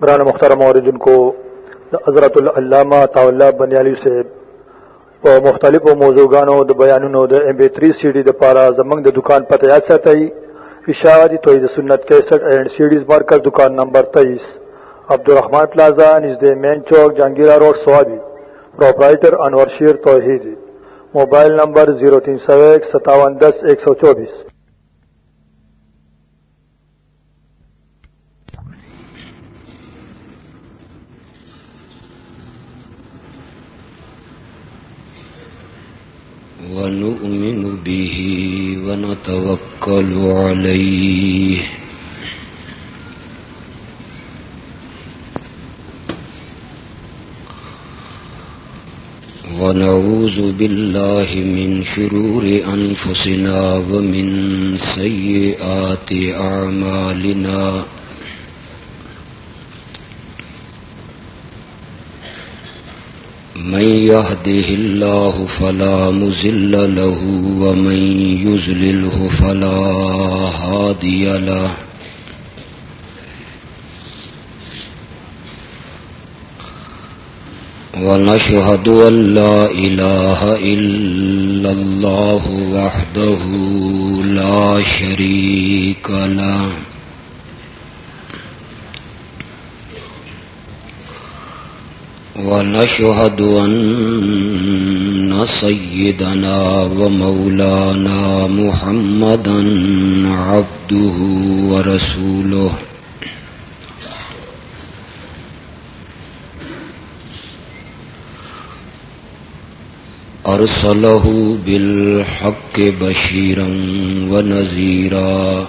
قرآن مختار موردن کو حضرت العلامہ طاولہ بنیالی سے په مختلفو موضوعګانو د بیانونو د ام بي 3 سي ډي د پاره زمنګ د دکان پته یاد ساتئ اشاعتی توحید سنت 61 اینڈ سیډیز مرکز دکان number 23 Abdurrahman plaza نزد main chowk, Jahangira road, Swabi. Proprietor Anwar Sher Tauheed. Mobile number 03015710124 ونؤمن به ونتوكل عليه ونعوذ بالله من شرور أنفسنا ومن سيئات أعمالنا من يهده الله فلا مزل له ومن يزلله فلا هادي له. ونشهد أن لا إله إلا الله وحده لا شريك له. ونشهد أن سيدنا ومولانا محمدا عبده ورسوله. أرسله بالحق بشيرا ونذيرا.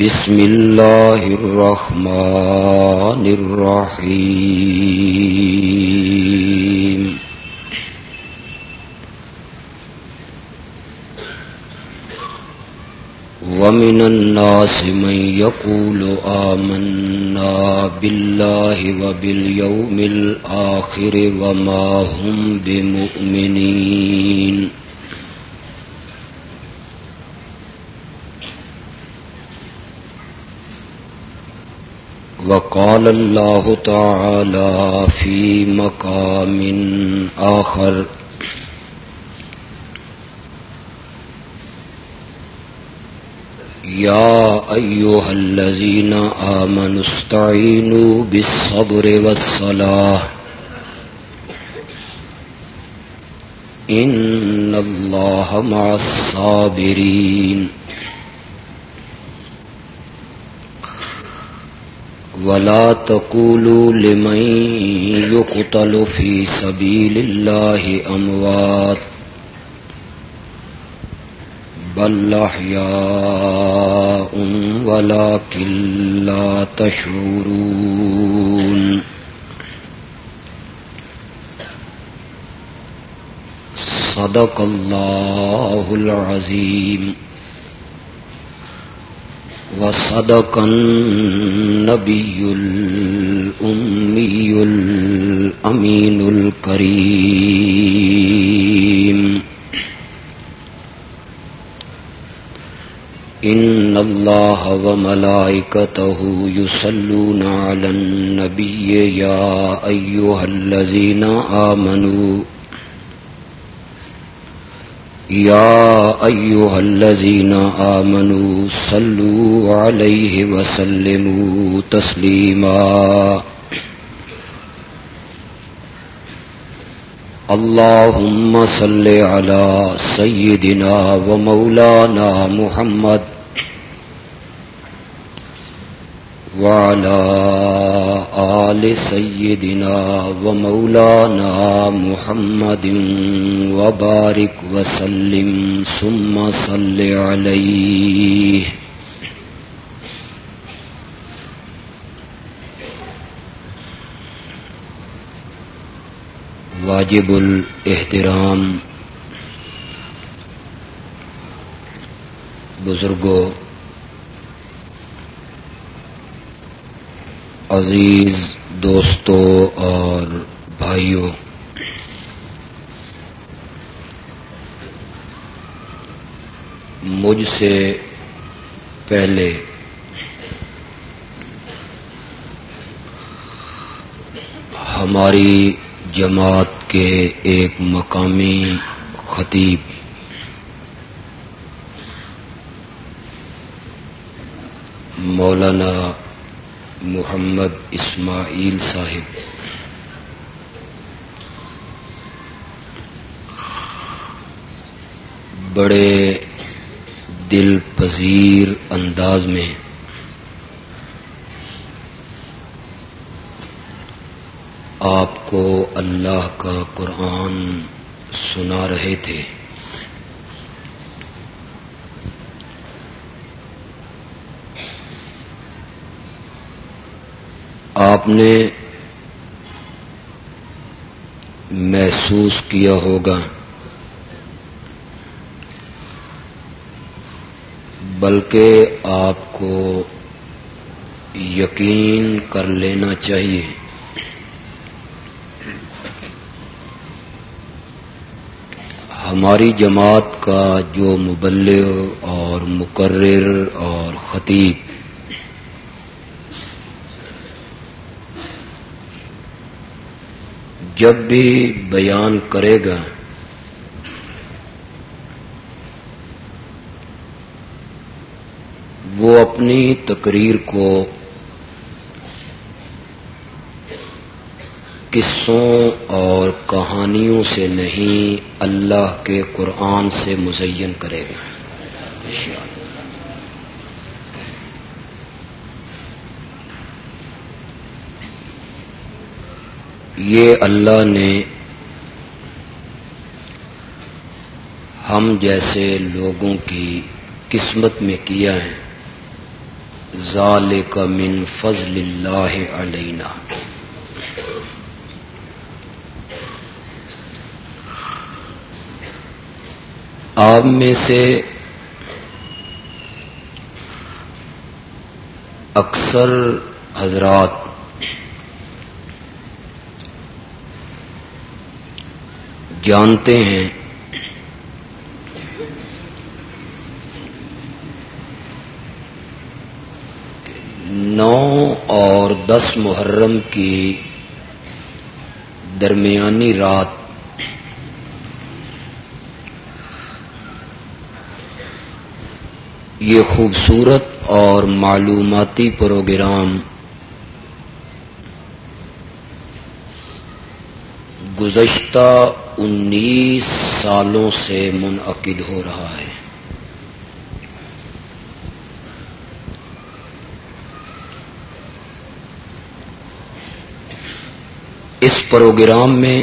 بسم الله الرحمن الرحيم. ومن الناس من يقول آمنا بالله وباليوم الآخر وما هم بمؤمنين. وقال الله تعالى في مقام آخر. يا أيها الذين آمنوا استعينوا بالصبر والصلاة. إن الله مع الصابرين. ولا تقولوا لمن يقتل في سبيل الله أموات بل أحياء ولكن لا تشعرون صدق الله العظيم وصدق النبي الأمي الأمين الكريم. إن الله وملائكته يصلون على النبي يا أيها الذين آمنوا يا أيها الذين آمنوا صلوا عليه وسلموا تسليما. اللهم صل على سيدنا ومولانا محمد وعلى آل سيدنا ومولانا محمد وبارك وسلم ثم صل عليه. واجب الاحترام بزرگوں عزیز دوستوں اور بھائیوں مجھ سے پہلے ہماری جماعت کے ایک مقامی خطیب مولانا محمد اسماعیل صاحب۔ بڑے دل پذیر انداز میں آپ کو اللہ کا قرآن سنا رہے تھے۔ آپ نے محسوس کیا ہوگا بلکہ آپ کو یقین کر لینا چاہیے ہماری جماعت کا جو مبلغ اور مقرر اور خطیب جب بھی بیان کرے گا، وہ اپنی تقریر کو قصوں اور کہانیوں سے نہیں اللہ کے قرآن سے مزین کرے گا۔ یہ اللہ نے ہم جیسے لوگوں کی قسمت میں کیا ہے۔ ظال کا من فضل اللہ علینا۔ آپ میں سے اکثر حضرات جانتے ہیں۔ نو اور دس محرم کی درمیانی رات۔ یہ خوبصورت اور معلوماتی پروگرام گزشتہ انیس سالوں سے منعقد ہو رہا ہے۔ اس پروگرام میں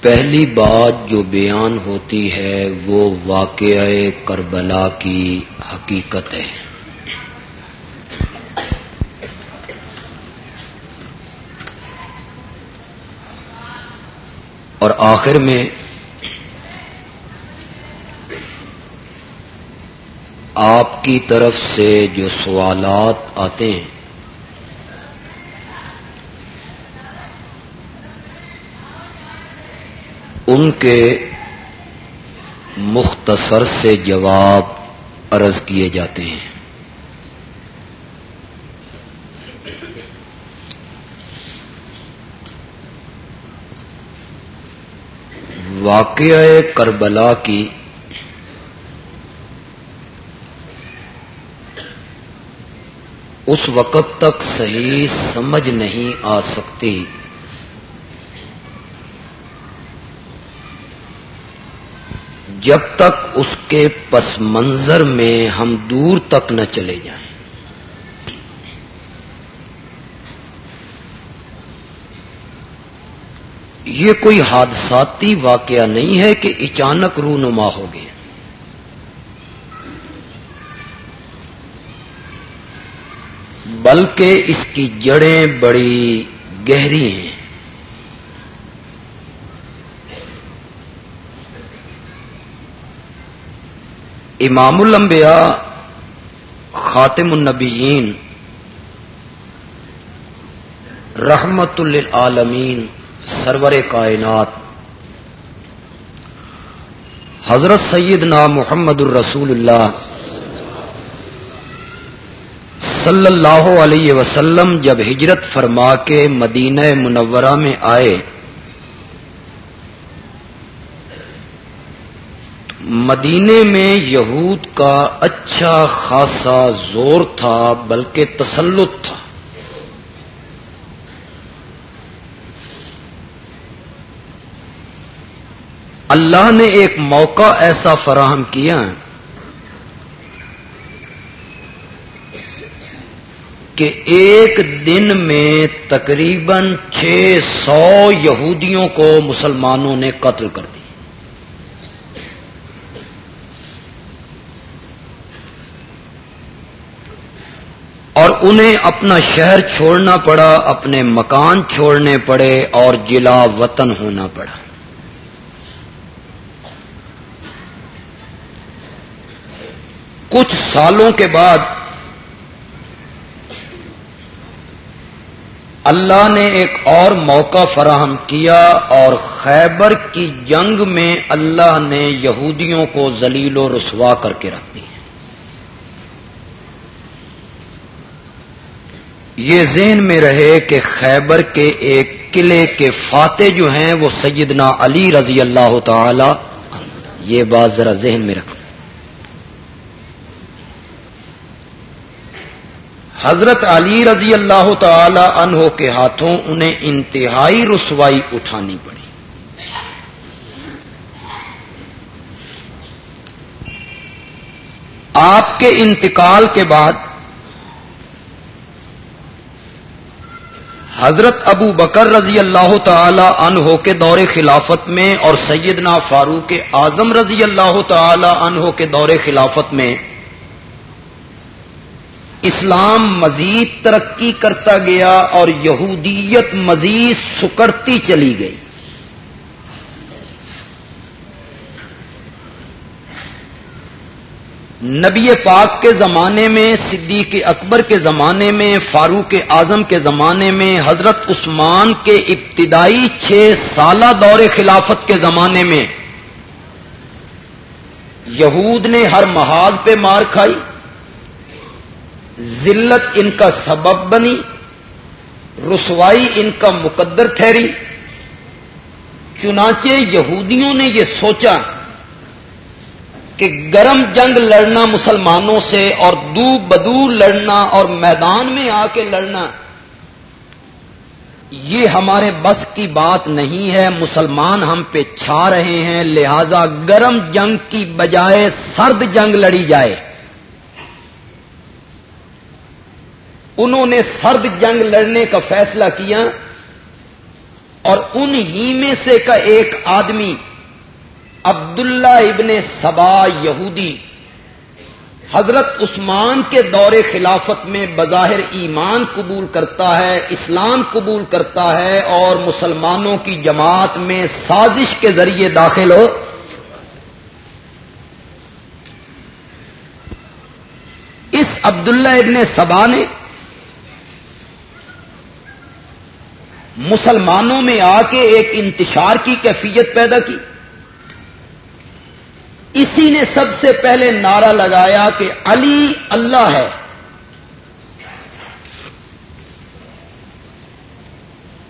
پہلی بات جو بیان ہوتی ہے وہ واقعہ کربلا کی حقیقت ہے۔ اور آخر میں آپ کی طرف سے جو سوالات آتے ہیں، ان کے مختصر سے جواب عرض کیے جاتے ہیں۔ واقعہ کربلا کی۔ اس وقت تک صحیح سمجھ نہیں آ سکتی۔ جب تک اس کے پس منظر میں ہم دور تک نہ چلے جائیں۔ یہ کوئی حادثاتی واقعہ نہیں ہے کہ اچانک رونما ہو گئے۔ بلکہ اس کی جڑیں بڑی گہری ہیں۔ امام الانبیاء، خاتم النبیین، رحمت للعالمین سرور کائنات۔ حضرت سیدنا محمد الرسول اللہ صلی اللہ علیہ وسلم جب ہجرت فرما کے مدینہ منورہ میں آئے مدینے میں یہود کا اچھا خاصا زور تھا بلکہ تسلط تھا۔ اللہ نے ایک موقع ایسا فراہم کیا کہ ایک دن میں تقریباً چھ سو یہودیوں کو مسلمانوں نے قتل کر دیا۔ اور انہیں اپنا شہر چھوڑنا پڑا، اپنے مکان چھوڑنے پڑے اور جلا وطن ہونا پڑا۔ کچھ سالوں کے بعد اللہ نے ایک اور موقع فراہم کیا اور خیبر کی جنگ میں اللہ نے یہودیوں کو ذلیل و رسوا کر کے رکھ دی یہ ذہن میں رہے کہ خیبر کے ایک قلعے کے فاتح جو ہیں وہ سیدنا علی رضی اللہ تعالی یہ بات ذرا ذہن میں رکھ حضرت علی رضی اللہ تعالی عنہ کے ہاتھوں انہیں انتہائی رسوائی اٹھانی پڑی۔ آپ کے انتقال کے بعد حضرت ابو بکر رضی اللہ تعالی عنہ کے دور خلافت میں اور سیدنا فاروق اعظم رضی اللہ تعالی عنہ کے دور خلافت میں اسلام مزید ترقی کرتا گیا اور یہودیت مزید سکڑتی چلی گئی۔ نبی پاک کے زمانے میں، صدیق اکبر کے زمانے میں، فاروق اعظم کے زمانے میں، حضرت عثمان کے ابتدائی چھ سالہ دور خلافت کے زمانے میں یہود نے ہر محاذ پہ مار کھائی۔ ذلت ان کا سبب بنی، رسوائی ان کا مقدر ٹھہری۔ چنانچہ یہودیوں نے یہ سوچا کہ گرم جنگ لڑنا مسلمانوں سے اور دو بدو لڑنا اور میدان میں آ کے لڑنا، یہ ہمارے بس کی بات نہیں ہے۔ مسلمان ہم پہ چھا رہے ہیں، لہذا گرم جنگ کی بجائے سرد جنگ لڑی جائے۔ انہوں نے سرد جنگ لڑنے کا فیصلہ کیا اور ان ہی میں سے کا ایک آدمی عبداللہ ابن سبا یہودی حضرت عثمان کے دور خلافت میں بظاہر ایمان قبول کرتا ہے، اسلام قبول کرتا ہے اور مسلمانوں کی جماعت میں سازش کے ذریعے داخل ہو۔ اس عبداللہ ابن سبا نے مسلمانوں میں آ کے ایک انتشار کی کیفیت پیدا کی۔ اسی نے سب سے پہلے نعرہ لگایا کہ علی اللہ ہے۔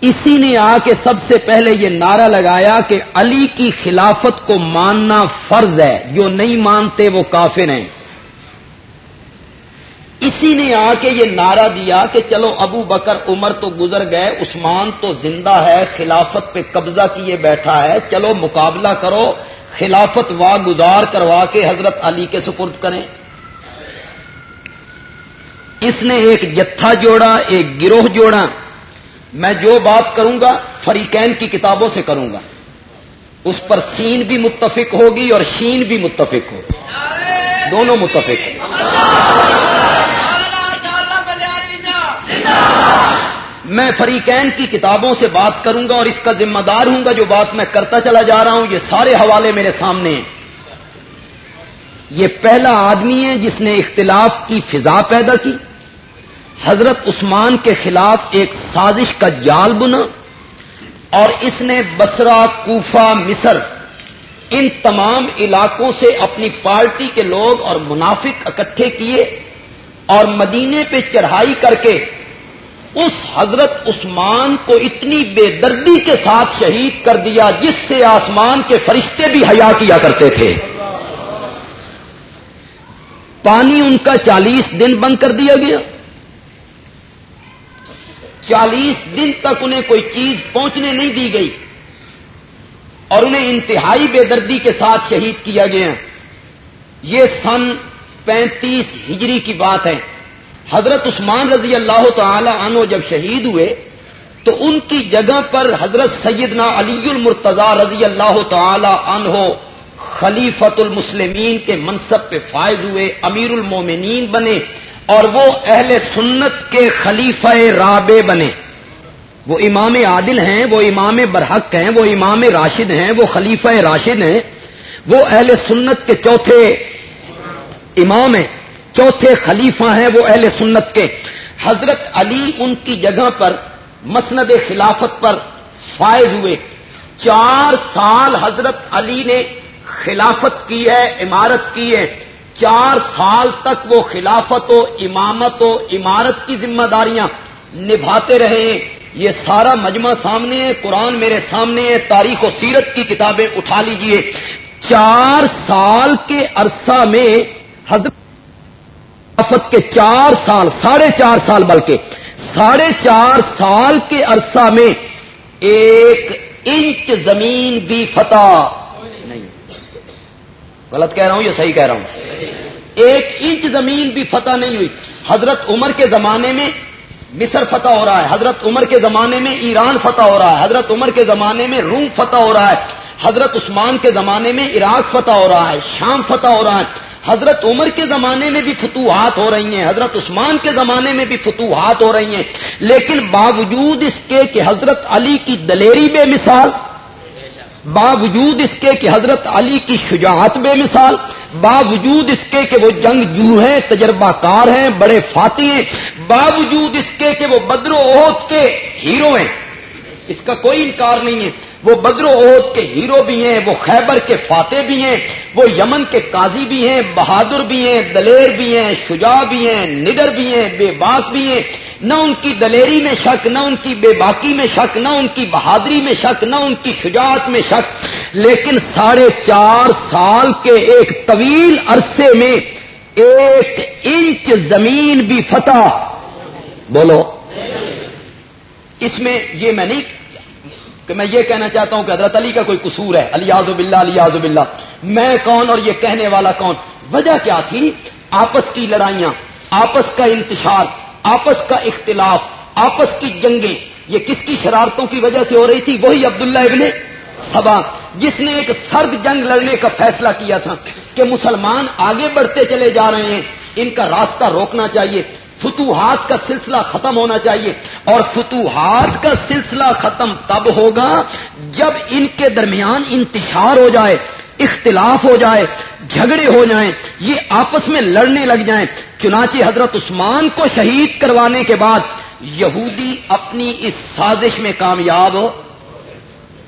اسی نے آ کے سب سے پہلے یہ نعرہ لگایا کہ علی کی خلافت کو ماننا فرض ہے۔ جو نہیں مانتے وہ کافر ہیں۔ اسی نے آ کے یہ نعرہ دیا کہ چلو ابو بکر عمر تو گزر گئے، عثمان تو زندہ ہے، خلافت پہ قبضہ کیے بیٹھا ہے، چلو مقابلہ کرو، خلافت وا گزار کروا کے حضرت علی کے سپرد کریں۔ اس نے ایک جتھا جوڑا، ایک گروہ جوڑا۔ میں جو بات کروں گا، فریقین کی کتابوں سے کروں گا۔ اس پر سین بھی متفق ہوگی اور شین بھی متفق ہوگی۔ دونوں متفق میں فریقین کی کتابوں سے بات کروں گا اور اس کا ذمہ دار ہوں گا جو بات میں کرتا چلا جا رہا ہوں، یہ سارے حوالے میرے سامنے ہیں۔ یہ پہلا آدمی ہے جس نے اختلاف کی فضا پیدا کی۔ حضرت عثمان کے خلاف ایک سازش کا جال بنا اور اس نے بسرا کوفہ، مصر، ان تمام علاقوں سے اپنی پارٹی کے لوگ اور منافق اکٹھے کیے اور مدینے پہ چڑھائی کر کے اس حضرت عثمان کو اتنی بے دردی کے ساتھ شہید کر دیا جس سے آسمان کے فرشتے بھی حیا کیا کرتے تھے۔ پانی ان کا چالیس دن بند کر دیا گیا۔ چالیس دن تک انہیں کوئی چیز پہنچنے نہیں دی گئی۔ اور انہیں انتہائی بے دردی کے ساتھ شہید کیا گیا۔ یہ سن پینتیس ہجری کی بات ہے۔ حضرت عثمان رضی اللہ تعالی عنہ جب شہید ہوئے، تو ان کی جگہ پر حضرت سیدنا علی المرتضی رضی اللہ تعالی عنہ خلیفت المسلمین کے منصب پہ فائز ہوئے، امیر المومنین بنے اور وہ اہل سنت کے خلیفہ رابع بنے۔ وہ امام عادل ہیں، وہ امام برحق ہیں، وہ امام راشد ہیں، وہ خلیفہ راشد ہیں۔ وہ اہل سنت کے چوتھے امام ہیں۔ چوتھے خلیفہ ہیں وہ اہل سنت کے۔ حضرت علی ان کی جگہ پر مسند خلافت پر فائز ہوئے۔ چار سال حضرت علی نے خلافت کی ہے، عمارت کی ہے۔ چار سال تک وہ خلافت و امامت و عمارت کی ذمہ داریاں نبھاتے رہے۔ ہیں یہ سارا مجمع سامنے ہے، قرآن میرے سامنے ہے، تاریخ و سیرت کی کتابیں اٹھا لیجیے۔ چار سال کے عرصہ میں حضرت خلافت کے چار سال، ساڑھے چار سال بلکہ ساڑھے چار سال کے عرصہ میں ایک انچ زمین بھی فتح نہیں۔ غلط کہہ رہا ہوں یا صحیح کہہ رہا ہوں؟ ایک انچ زمین بھی فتح نہیں ہوئی۔ حضرت عمر کے زمانے میں مصر فتح ہو رہا ہے، حضرت عمر کے زمانے میں ایران فتح ہو رہا ہے، حضرت عمر کے زمانے میں روم فتح ہو رہا ہے، حضرت عثمان کے زمانے میں عراق فتح ہو رہا ہے، شام فتح ہو رہا ہے۔ حضرت عمر کے زمانے میں بھی فتوحات ہو رہی ہیں، حضرت عثمان کے زمانے میں بھی فتوحات ہو رہی ہیں، لیکن باوجود اس کے کہ حضرت علی کی دلیری بے مثال، باوجود اس کے کہ حضرت علی کی شجاعت بے مثال، باوجود اس کے کہ وہ جنگ جو ہیں تجربہ کار ہیں، بڑے فاتح ہیں، باوجود اس کے کہ وہ بدر و عہد کے ہیرو ہیں۔ اس کا کوئی انکار نہیں ہے۔ وہ بدر و عہد کے ہیرو بھی ہیں، وہ خیبر کے فاتح بھی ہیں، وہ یمن کے قاضی بھی ہیں، بہادر بھی ہیں، دلیر بھی ہیں، شجاع بھی ہیں، نڈر بھی ہیں، بے باک بھی ہیں۔ نہ ان کی دلیری میں شک، نہ ان کی بے باکی میں شک، نہ ان کی بہادری میں شک، نہ ان کی شجاعت میں شک۔ لیکن ساڑھے چار سال کے ایک طویل عرصے میں ایک انچ زمین بھی فتح۔ بولو۔ اس میں یہ میں نہیں کہ میں یہ کہنا چاہتا ہوں کہ حضرت علی کا کوئی قصور ہے علی آزب اللہ علی آزب اللہ میں کون اور یہ کہنے والا کون؟ وجہ کیا تھی؟ آپس کی لڑائیاں، آپس کا انتشار، آپس کا اختلاف، آپس کی جنگیں۔ یہ کس کی شرارتوں کی وجہ سے ہو رہی تھی؟ وہی عبداللہ ابن سبا جس نے ایک سرد جنگ لڑنے کا فیصلہ کیا تھا کہ مسلمان آگے بڑھتے چلے جا رہے ہیں۔ ان کا راستہ روکنا چاہیے۔ فتوحات کا سلسلہ ختم ہونا چاہیے اور فتوحات کا سلسلہ ختم تب ہوگا جب ان کے درمیان انتشار ہو جائے، اختلاف ہو جائے، جھگڑے ہو جائیں، یہ آپس میں لڑنے لگ جائیں۔ چنانچہ حضرت عثمان کو شہید کروانے کے بعد یہودی اپنی اس سازش میں کامیاب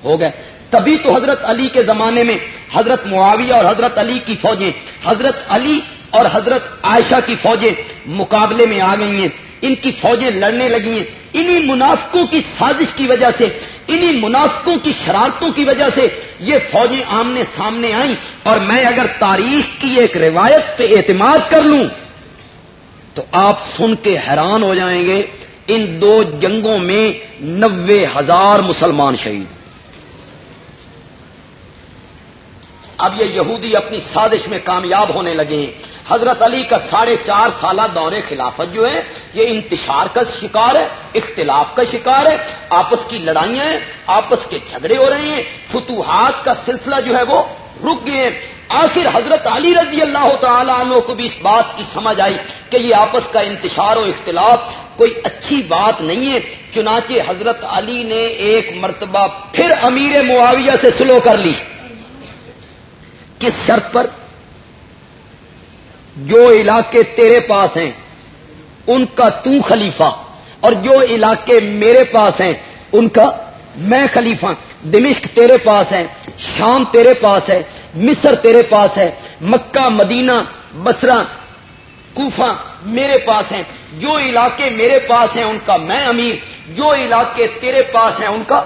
ہو گئے۔ تبھی تو حضرت علی کے زمانے میں حضرت معاویہ اور حضرت علی کی فوجیں۔ حضرت علی اور حضرت عائشہ کی فوجیں مقابلے میں آ گئی ہیں۔ ان کی فوجیں لڑنے لگی ہیں۔ انہی منافقوں کی سازش کی وجہ سے، انہی منافقوں کی شرارتوں کی وجہ سے یہ فوجیں آمنے سامنے آئیں۔ اور میں اگر تاریخ کی ایک روایت پہ اعتماد کر لوں، تو آپ سن کے حیران ہو جائیں گے، ان دو جنگوں میں نوے ہزار مسلمان شہید۔ اب یہ یہودی اپنی سازش میں کامیاب ہونے لگے ہیں۔ حضرت علی کا ساڑھے چار سالہ دور خلافت جو ہے، یہ انتشار کا شکار ہے، اختلاف کا شکار ہے، آپس کی لڑائیاں ہیں، آپس کے جھگڑے ہو رہے ہیں، فتوحات کا سلسلہ جو ہے وہ رک گئے ہیں۔ آخر حضرت علی رضی اللہ تعالیٰ عنہ کو بھی اس بات کی سمجھ آئی کہ یہ آپس کا انتشار و اختلاف کوئی اچھی بات نہیں ہے۔ چنانچہ حضرت علی نے ایک مرتبہ پھر امیر معاویہ سے سلو کر لی۔ کس شرط پر؟ جو علاقے تیرے پاس ہیں، ان کا تو خلیفہ، اور جو علاقے میرے پاس ہیں، ان کا میں خلیفہ۔ دمشق تیرے پاس ہے، شام تیرے پاس ہے، مصر تیرے پاس ہے، مکہ، مدینہ بسرا کوفہ میرے پاس ہیں۔ جو علاقے میرے پاس ہیں، ان کا میں امیر۔ جو علاقے تیرے پاس ہیں، ان کا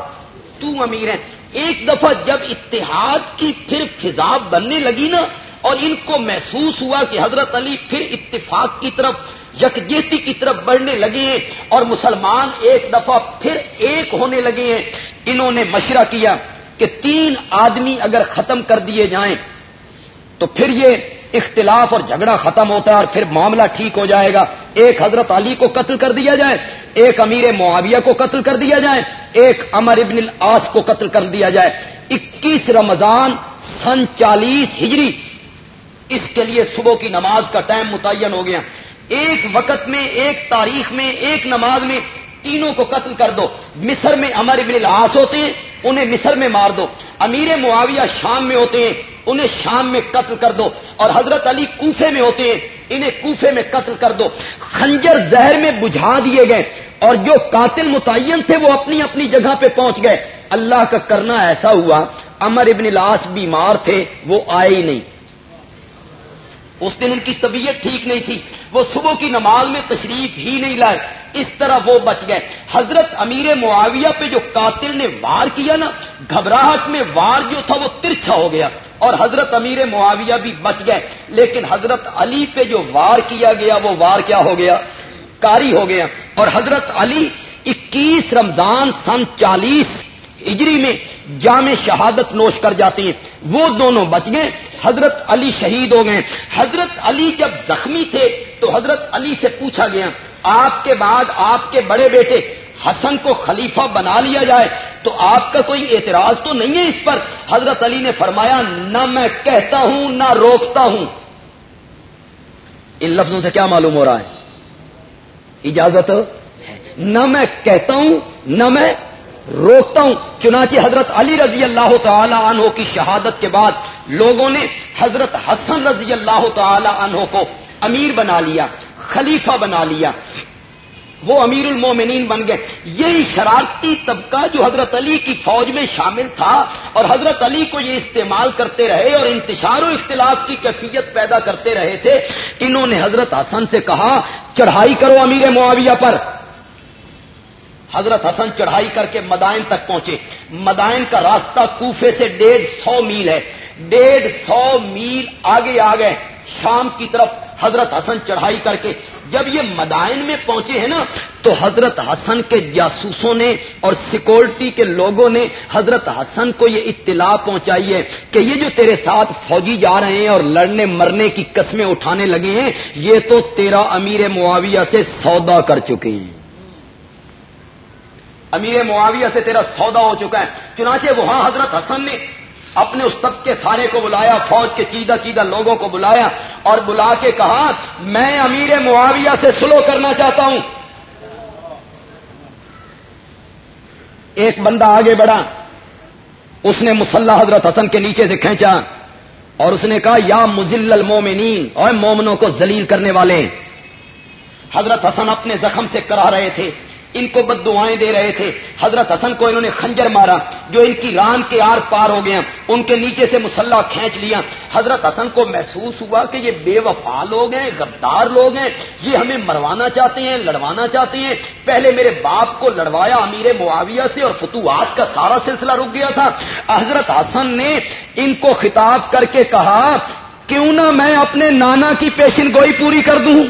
تو امیر ہے ایک دفعہ جب اتحاد کی پھر فضا بننے لگی نا اور ان کو محسوس ہوا کہ حضرت علی پھر اتفاق کی طرف، یکجہتی کی طرف بڑھنے لگے ہیں اور مسلمان ایک دفعہ پھر ایک ہونے لگے ہیں۔ انہوں نے مشورہ کیا کہ تین آدمی اگر ختم کر دیے جائیں تو پھر یہ اختلاف اور جھگڑا ختم ہوتا ہے اور پھر معاملہ ٹھیک ہو جائے گا۔ ایک حضرت علی کو قتل کر دیا جائے، ایک امیر معاویہ کو قتل کر دیا جائے، ایک امر ابن العاص کو قتل کر دیا جائے۔ اکیس رمضان، سن چالیس ہجری اس کے لیے صبح کی نماز کا ٹائم متعین ہو گیا۔ ایک وقت میں، ایک تاریخ میں، ایک نماز میں تینوں کو قتل کر دو۔ مصر میں امر ابن العاص ہوتے ہیں، انہیں مصر میں مار دو۔ امیر معاویہ شام میں ہوتے ہیں، انہیں شام میں قتل کر دو۔ اور حضرت علی کوفے میں ہوتے ہیں، انہیں کوفے میں قتل کر دو۔ خنجر زہر میں بجھا دیے گئے۔ اور جو قاتل متعین تھے، وہ اپنی اپنی جگہ پہ پہنچ گئے۔ اللہ کا کرنا ایسا ہوا امر ابن العاص بیمار تھے، وہ آئے ہی نہیں۔ اس دن ان کی طبیعت ٹھیک نہیں تھی۔ وہ صبح کی نماز میں تشریف ہی نہیں لائے۔ اس طرح وہ بچ گئے۔ حضرت امیر معاویہ پہ جو قاتل نے وار کیا نا، گھبراہٹ میں وار جو تھا وہ ترچھا ہو گیا۔ اور حضرت امیر معاویہ بھی بچ گئے۔ لیکن حضرت علی پہ جو وار کیا گیا، وہ وار کیا ہو گیا؟ کاری ہو گیا۔ اور حضرت علی اکیس رمضان سن چالیس ہجری میں جامع شہادت نوش کر جاتے ہیں۔ وہ دونوں بچ گئے۔ حضرت علی شہید ہو گئے۔ حضرت علی جب زخمی تھے تو حضرت علی سے پوچھا گیا، آپ کے بعد آپ کے بڑے بیٹے حسن کو خلیفہ بنا لیا جائے تو آپ کا کوئی اعتراض تو نہیں ہے اس پر؟ حضرت علی نے فرمایا، نہ میں کہتا ہوں، نہ روکتا ہوں۔ ان لفظوں سے کیا معلوم ہو رہا ہے؟ اجازت نہ میں کہتا ہوں، نہ میں روکتا ہوں۔ چنانچہ حضرت علی رضی اللہ تعالی عنہ کی شہادت کے بعد لوگوں نے حضرت حسن رضی اللہ تعالی عنہ کو امیر بنا لیا، خلیفہ بنا لیا۔ وہ امیر المومنین بن گئے۔ یہی شرارتی طبقہ جو حضرت علی کی فوج میں شامل تھا اور حضرت علی کو یہ استعمال کرتے رہے اور انتشار و اختلاف کی کیفیت پیدا کرتے رہے تھے، انہوں نے حضرت حسن سے کہا، چڑھائی کرو امیر معاویہ پر۔ حضرت حسن چڑھائی کر کے مدائن تک پہنچے۔ مدائن کا راستہ کوفے سے ڈیڑھ سو میل ہے۔ ڈیڑھ سو میل آگے آ گئے۔ شام کی طرف حضرت حسن چڑھائی کر کے۔ جب یہ مدائن میں پہنچے ہیں نا، تو حضرت حسن کے جاسوسوں نے اور سیکورٹی کے لوگوں نے حضرت حسن کو یہ اطلاع پہنچائی ہے کہ یہ جو تیرے ساتھ فوجی جا رہے ہیں اور لڑنے مرنے کی قسمیں اٹھانے لگے ہیں، یہ تو تیرا امیر معاویہ سے سودا کر چکے ہیں۔ امیر معاویہ سے تیرا سودا ہو چکا ہے۔ چنانچہ وہاں حضرت حسن نے اپنے اس طبقے سارے کو بلایا، فوج کے چیدہ چیدہ لوگوں کو بلایا اور بلا کے کہا، میں امیر معاویہ سے سلو کرنا چاہتا ہوں۔ ایک بندہ آگے بڑھا، اس نے مسلح حضرت حسن کے نیچے سے کھینچا اور اس نے کہا، یا مزل المومنین اور مومنوں کو ذلیل کرنے والے۔ حضرت حسن اپنے زخم سے کرا رہے تھے۔ ان کو بد دعائیں دے رہے تھے۔ حضرت حسن کو انہوں نے خنجر مارا، جو ان کی ران کے آر پار ہو گیا ان کے نیچے سے مسلح کھینچ لیا۔ حضرت حسن کو محسوس ہوا کہ یہ بے وفا لوگ ہیں، غدار لوگ ہیں۔ یہ ہمیں مروانا چاہتے ہیں، لڑوانا چاہتے ہیں۔ پہلے میرے باپ کو لڑوایا امیر معاویہ سے اور فتوحات کا سارا سلسلہ رک گیا تھا۔ حضرت حسن نے ان کو خطاب کر کے کہا، کیوں نہ میں اپنے نانا کی پیشن گوئی پوری کر دوں؟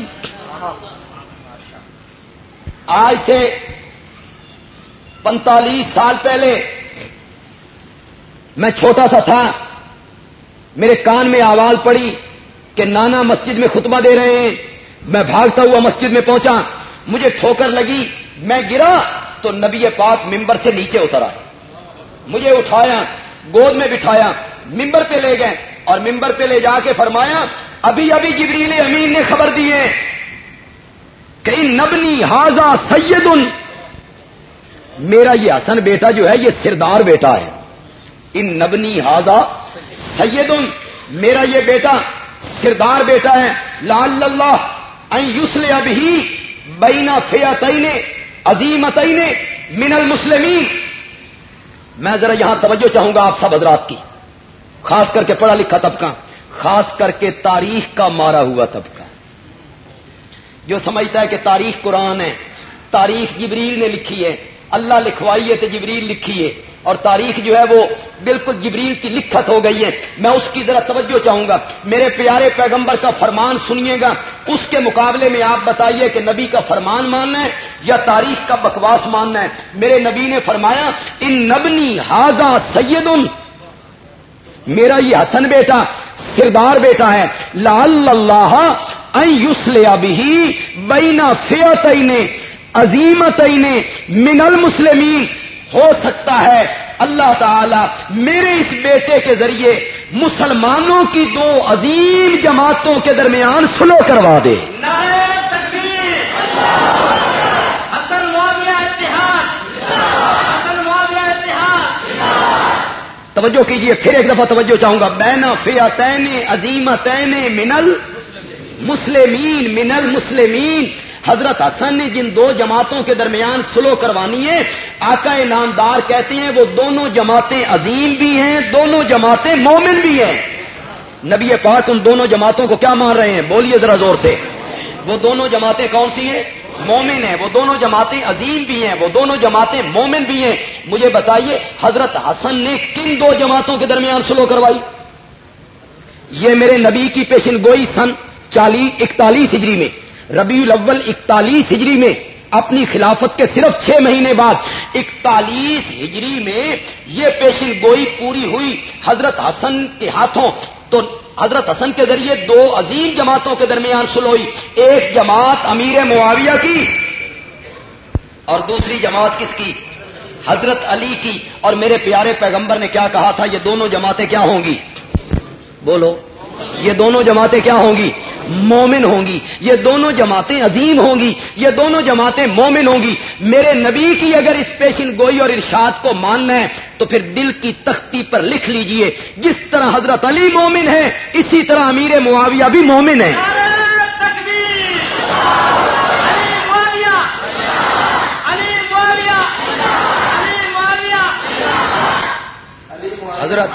آج سے پینتالیس سال پہلے میں چھوٹا سا تھا، میرے کان میں آواز پڑی کہ نانا مسجد میں خطبہ دے رہے ہیں۔ میں بھاگتا ہوا مسجد میں پہنچا، مجھے ٹھوکر لگی، میں گرا تو نبی پاک ممبر سے نیچے اتر آئے۔ مجھے اٹھایا، گود میں بٹھایا ممبر پہ لے گئے اور ممبر پہ لے جا کے فرمایا، ابھی ابھی جبریل امین نے خبر دی ہے۔ کہ نبنی ہاضا سید میرا یہ حسن بیٹا جو ہے، یہ سردار بیٹا ہے۔ ان نبنی ہاضا سید میرا یہ بیٹا سردار بیٹا ہے۔ لال اللہ یوسل ابھی بینا فیا تئی عظیم من المسلمین۔ میں ذرا یہاں توجہ چاہوں گا آپ سب حضرات کی، خاص کر کے پڑھا لکھا طبقہ، خاص کر کے تاریخ کا مارا ہوا طبقہ۔ جو سمجھتا ہے کہ تاریخ قرآن ہے۔ تاریخ جبریل نے لکھی ہے۔ اللہ لکھوائی ہے تو جبریل لکھی ہے۔ اور تاریخ جو ہے وہ بالکل جبریل کی لکھت ہو گئی ہے۔ میں اس کی ذرا توجہ چاہوں گا۔ میرے پیارے پیغمبر کا فرمان سنیے گا۔ اس کے مقابلے میں آپ بتائیے کہ نبی کا فرمان ماننا ہے یا تاریخ کا بکواس ماننا ہے۔ میرے نبی نے فرمایا، ان نبنی ہاضا سید میرا یہ حسن بیٹا، سردار بیٹا ہے۔ لال اللہ یوسل بھی بینا فیات عظیمت من المسلمین۔ ہو سکتا ہے اللہ تعالی میرے اس بیٹے کے ذریعے مسلمانوں کی دو عظیم جماعتوں کے درمیان سلو کروا دے۔ توجہ کیجیے پھر ایک دفعہ توجہ چاہوں گا۔ بینا فیا تین عظیم تین منل مسلمین منل مسلمین حضرت حسن نے جن دو جماعتوں کے درمیان سلو کروانی ہے، آقا نامدار کہتے ہیں وہ دونوں جماعتیں عظیم بھی ہیں، دونوں جماعتیں مومن بھی ہیں۔ نبی پاک ان دونوں جماعتوں کو کیا مان رہے ہیں؟ بولیے ذرا زور سے۔ وہ دونوں جماعتیں کون سی ہیں؟ مومن ہیں۔ وہ دونوں جماعتیں عظیم بھی ہیں، وہ دونوں جماعتیں مومن بھی ہیں۔ مجھے بتائیے، حضرت حسن نے کن دو جماعتوں کے درمیان سلو کروائی؟ یہ میرے نبی کی پیشن گوئی سن۔ چالیس اکتالیس ہجری میں، ربیع الاول اکتالیس ہجری میں، اپنی خلافت کے صرف چھ مہینے بعد، اکتالیس ہجری میں یہ پیشن گوئی پوری ہوئی حضرت حسن کے ہاتھوں۔ تو حضرت حسن کے ذریعے دو عظیم جماعتوں کے درمیان سلوئی ایک جماعت امیر معاویہ کی اور دوسری جماعت کس کی؟ حضرت علی کی۔ اور میرے پیارے پیغمبر نے کیا کہا تھا، یہ دونوں جماعتیں کیا ہوں گی؟ بولو، یہ دونوں جماعتیں کیا ہوں گی؟ مومن ہوں گی۔ یہ دونوں جماعتیں عظیم ہوں گی۔ یہ دونوں جماعتیں مومن ہوں گی۔ میرے نبی کی اگر اس پیشن گوئی اور ارشاد کو ماننا ہے، تو پھر دل کی تختی پر لکھ لیجیے۔ جس طرح حضرت علی مومن ہے اسی طرح امیر معاویہ بھی مومن ہے حضرت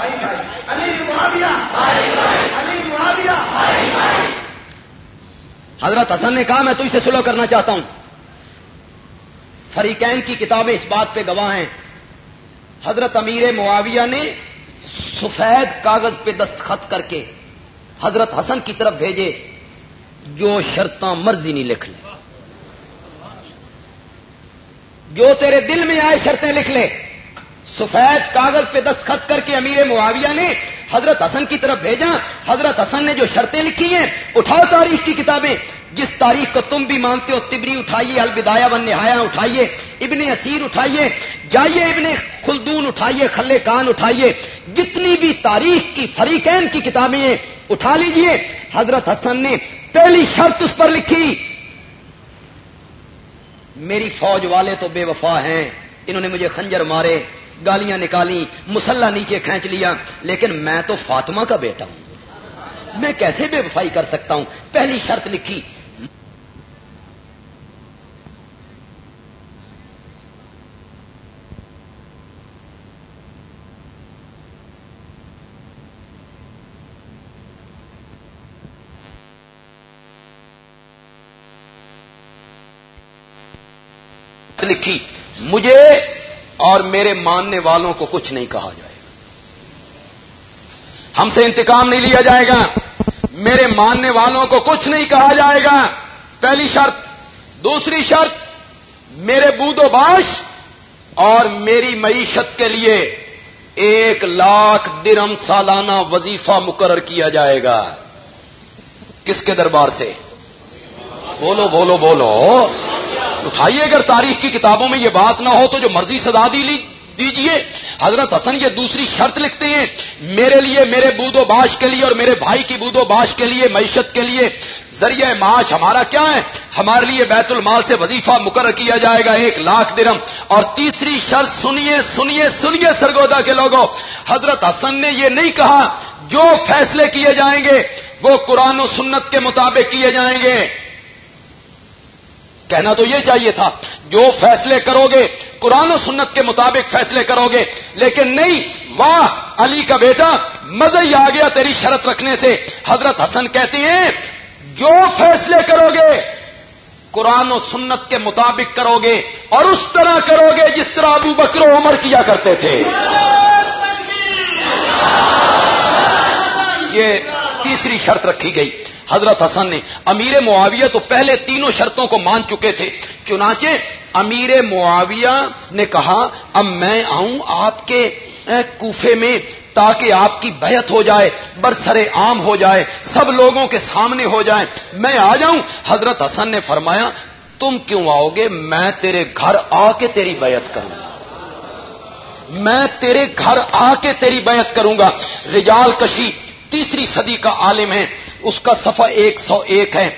حضرت حسن نے کہا، میں تو اسے سلو کرنا چاہتا ہوں. فریقین کی کتابیں اس بات پہ گواہ ہیں۔ حضرت امیر معاویہ نے سفید کاغذ پہ دستخط کر کے حضرت حسن کی طرف بھیجے، جو شرطاں مرضی نہیں لکھ لے۔ جو تیرے دل میں آئے شرطیں لکھ لے۔ سفید کاغذ پہ دستخط کر کے امیر معاویہ نے حضرت حسن کی طرف بھیجا، حضرت حسن نے جو شرطیں لکھی ہیں، اٹھاؤ تاریخ کی کتابیں۔ جس تاریخ کو تم بھی مانتے ہو، تبری اٹھائیے، الوداع بن نہایا اٹھائیے، ابن اسیر اٹھائیے، جائیے ابن خلدون اٹھائیے، خلے کان اٹھائیے۔ جتنی بھی تاریخ کی فریقین کی کتابیں اٹھا لیجیے۔ حضرت حسن نے پہلی شرط اس پر لکھی۔ میری فوج والے تو بے وفا ہیں، انہوں نے مجھے خنجر مارے۔ گالیاں نکالی، مسلح نیچے کھینچ لیا، لیکن میں تو فاطمہ کا بیٹا ہوں۔ میں کیسے بے وفائی کر سکتا ہوں؟ پہلی شرط لکھی۔ لکھی۔ مجھے اور میرے ماننے والوں کو کچھ نہیں کہا جائے گا۔ ہم سے انتقام نہیں لیا جائے گا۔ میرے ماننے والوں کو کچھ نہیں کہا جائے گا۔ پہلی شرط۔ دوسری شرط۔ میرے بود و باش اور میری معیشت کے لیے ایک لاکھ درم سالانہ وظیفہ مقرر کیا جائے گا۔ کس کے دربار سے؟ بولو بولو بولو۔ اٹھائیے اگر تاریخ کی کتابوں میں یہ بات نہ ہو تو جو مرضی سدا دی لی دیجیے۔ حضرت حسن یہ دوسری شرط لکھتے ہیں۔ میرے لیے، میرے بود و باش کے لیے اور میرے بھائی کی بود و باش کے لیے، معیشت کے لیے ذریعہ معاش ہمارا کیا ہے؟ ہمارے لیے بیت المال سے وظیفہ مقرر کیا جائے گا ایک لاکھ درم۔ اور تیسری شرط، سنیے سنیے سنیے سرگودا کے لوگوں۔ حضرت حسن نے یہ نہیں کہا، جو فیصلے کیے جائیں گے، وہ قرآن و سنت کے مطابق کیے جائیں گے۔ کہنا تو یہ چاہیے تھا، جو فیصلے کرو گے، قرآن و سنت کے مطابق فیصلے کرو گے، لیکن نہیں، واہ، علی کا بیٹا، مزہ ہی آ گیا تیری شرط رکھنے سے۔ حضرت حسن کہتے ہیں، جو فیصلے کرو گے، قرآن و سنت کے مطابق کرو گے، اور اس طرح کرو گے جس طرح ابو بکر و عمر کیا کرتے تھے۔ یہ تیسری شرط رکھی گئی۔ حضرت حسن نے امیر معاویہ تو پہلے تینوں شرطوں کو مان چکے تھے۔ چنانچہ امیر معاویہ نے کہا، اب میں آؤں آپ کے کوفے میں تاکہ آپ کی بیعت ہو جائے، برسر عام ہو جائے، سب لوگوں کے سامنے ہو جائے۔ میں آ جاؤں۔ حضرت حسن نے فرمایا، تم کیوں آؤ گے؟ میں تیرے گھر آ کے تیری بیعت کروں گا۔ میں تیرے گھر آ کے تیری بیعت کروں گا۔ رجال کشی تیسری صدی کا عالم ہے۔ اس کا صفحہ ایک سو ایک ہے۔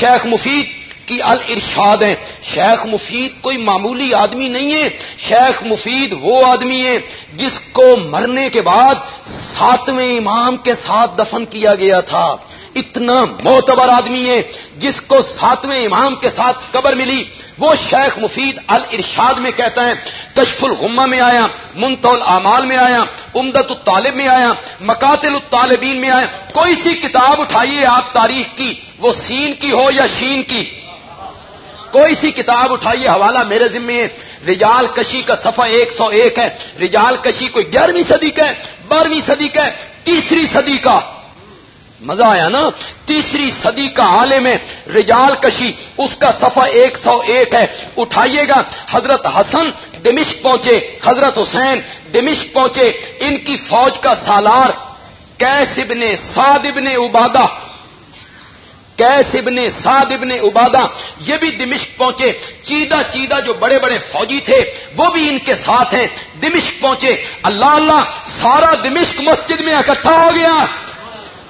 شیخ مفید کی الرشاد ہے۔ شیخ مفید کوئی معمولی آدمی نہیں ہے۔ شیخ مفید وہ آدمی ہے جس کو مرنے کے بعد ساتویں امام کے ساتھ دفن کیا گیا تھا۔ اتنا معتبر آدمی ہے جس کو ساتویں امام کے ساتھ قبر ملی۔ وہ شیخ مفید الرشاد میں کہتا ہے، کشف الغمہ میں آیا منتول اعمال میں آیا امدت الطالب میں آیا مکاتل الطالبین میں آیا، کوئی سی کتاب اٹھائیے آپ تاریخ کی، وہ سین کی ہو یا شین کی؟ کوئی سی کتاب اٹھائیے، حوالہ میرے ذمے ہے، رجال کشی کا صفحہ ایک سو ایک ہے، رجال کشی کوئی گیارہویں صدی کا ہے، بارہویں صدی کا ہے، تیسری صدی کا۔ مزہ آیا نا؟ تیسری صدی کا عالم ہے، رجال کشی، اس کا صفحہ ایک سو ایک ہے۔ اٹھائیے گا، حضرت حسن دمشق پہنچے، حضرت حسین دمشق پہنچے، ان کی فوج کا سالار کیس ابن سعد ابن عبادہ۔ کیس ابن سعد ابن عبادہ، یہ بھی دمشق پہنچے۔ چیدہ چیدہ جو بڑے بڑے فوجی تھے، وہ بھی ان کے ساتھ ہیں۔ دمشق پہنچے۔ اللہ اللہ، سارا دمشق مسجد میں اکٹھا ہو گیا۔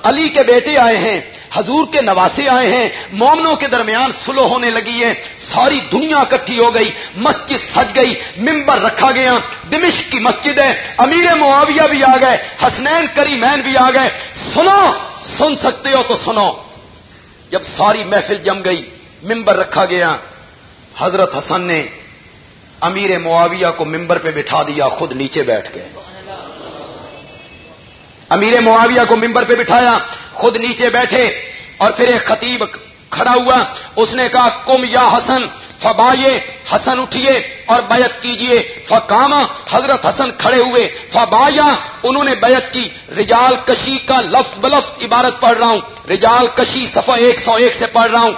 علی کے بیٹے آئے ہیں، حضور کے نواسے آئے ہیں، مومنوں کے درمیان سلو ہونے لگی ہے، ساری دنیا اکٹھی ہو گئی، مسجد سج گئی ممبر رکھا گیا، دمشق کی مسجد ہے، امیر معاویہ بھی آ گئے، حسنین کریمین بھی آ گئے۔ سنو، سن سکتے ہو تو سنو۔ جب ساری محفل جم گئی ممبر رکھا گیا، حضرت حسن نے امیر معاویہ کو ممبر پہ بٹھا دیا، خود نیچے بیٹھ گئے۔ امیر معاویہ کو ممبر پہ بٹھایا، خود نیچے بیٹھے اور پھر ایک خطیب کھڑا ہوا، اس نے کہا کم یا حسن فبائیے حسن اٹھیے اور بیعت کیجیے۔ فکاما حضرت حسن کھڑے ہوئے۔ فبایا، انہوں نے بیعت کی۔ رجال کشی کا لفظ بلفظ عبارت پڑھ رہا ہوں۔ رجال کشی صفحہ ایک سو ایک سے پڑھ رہا ہوں۔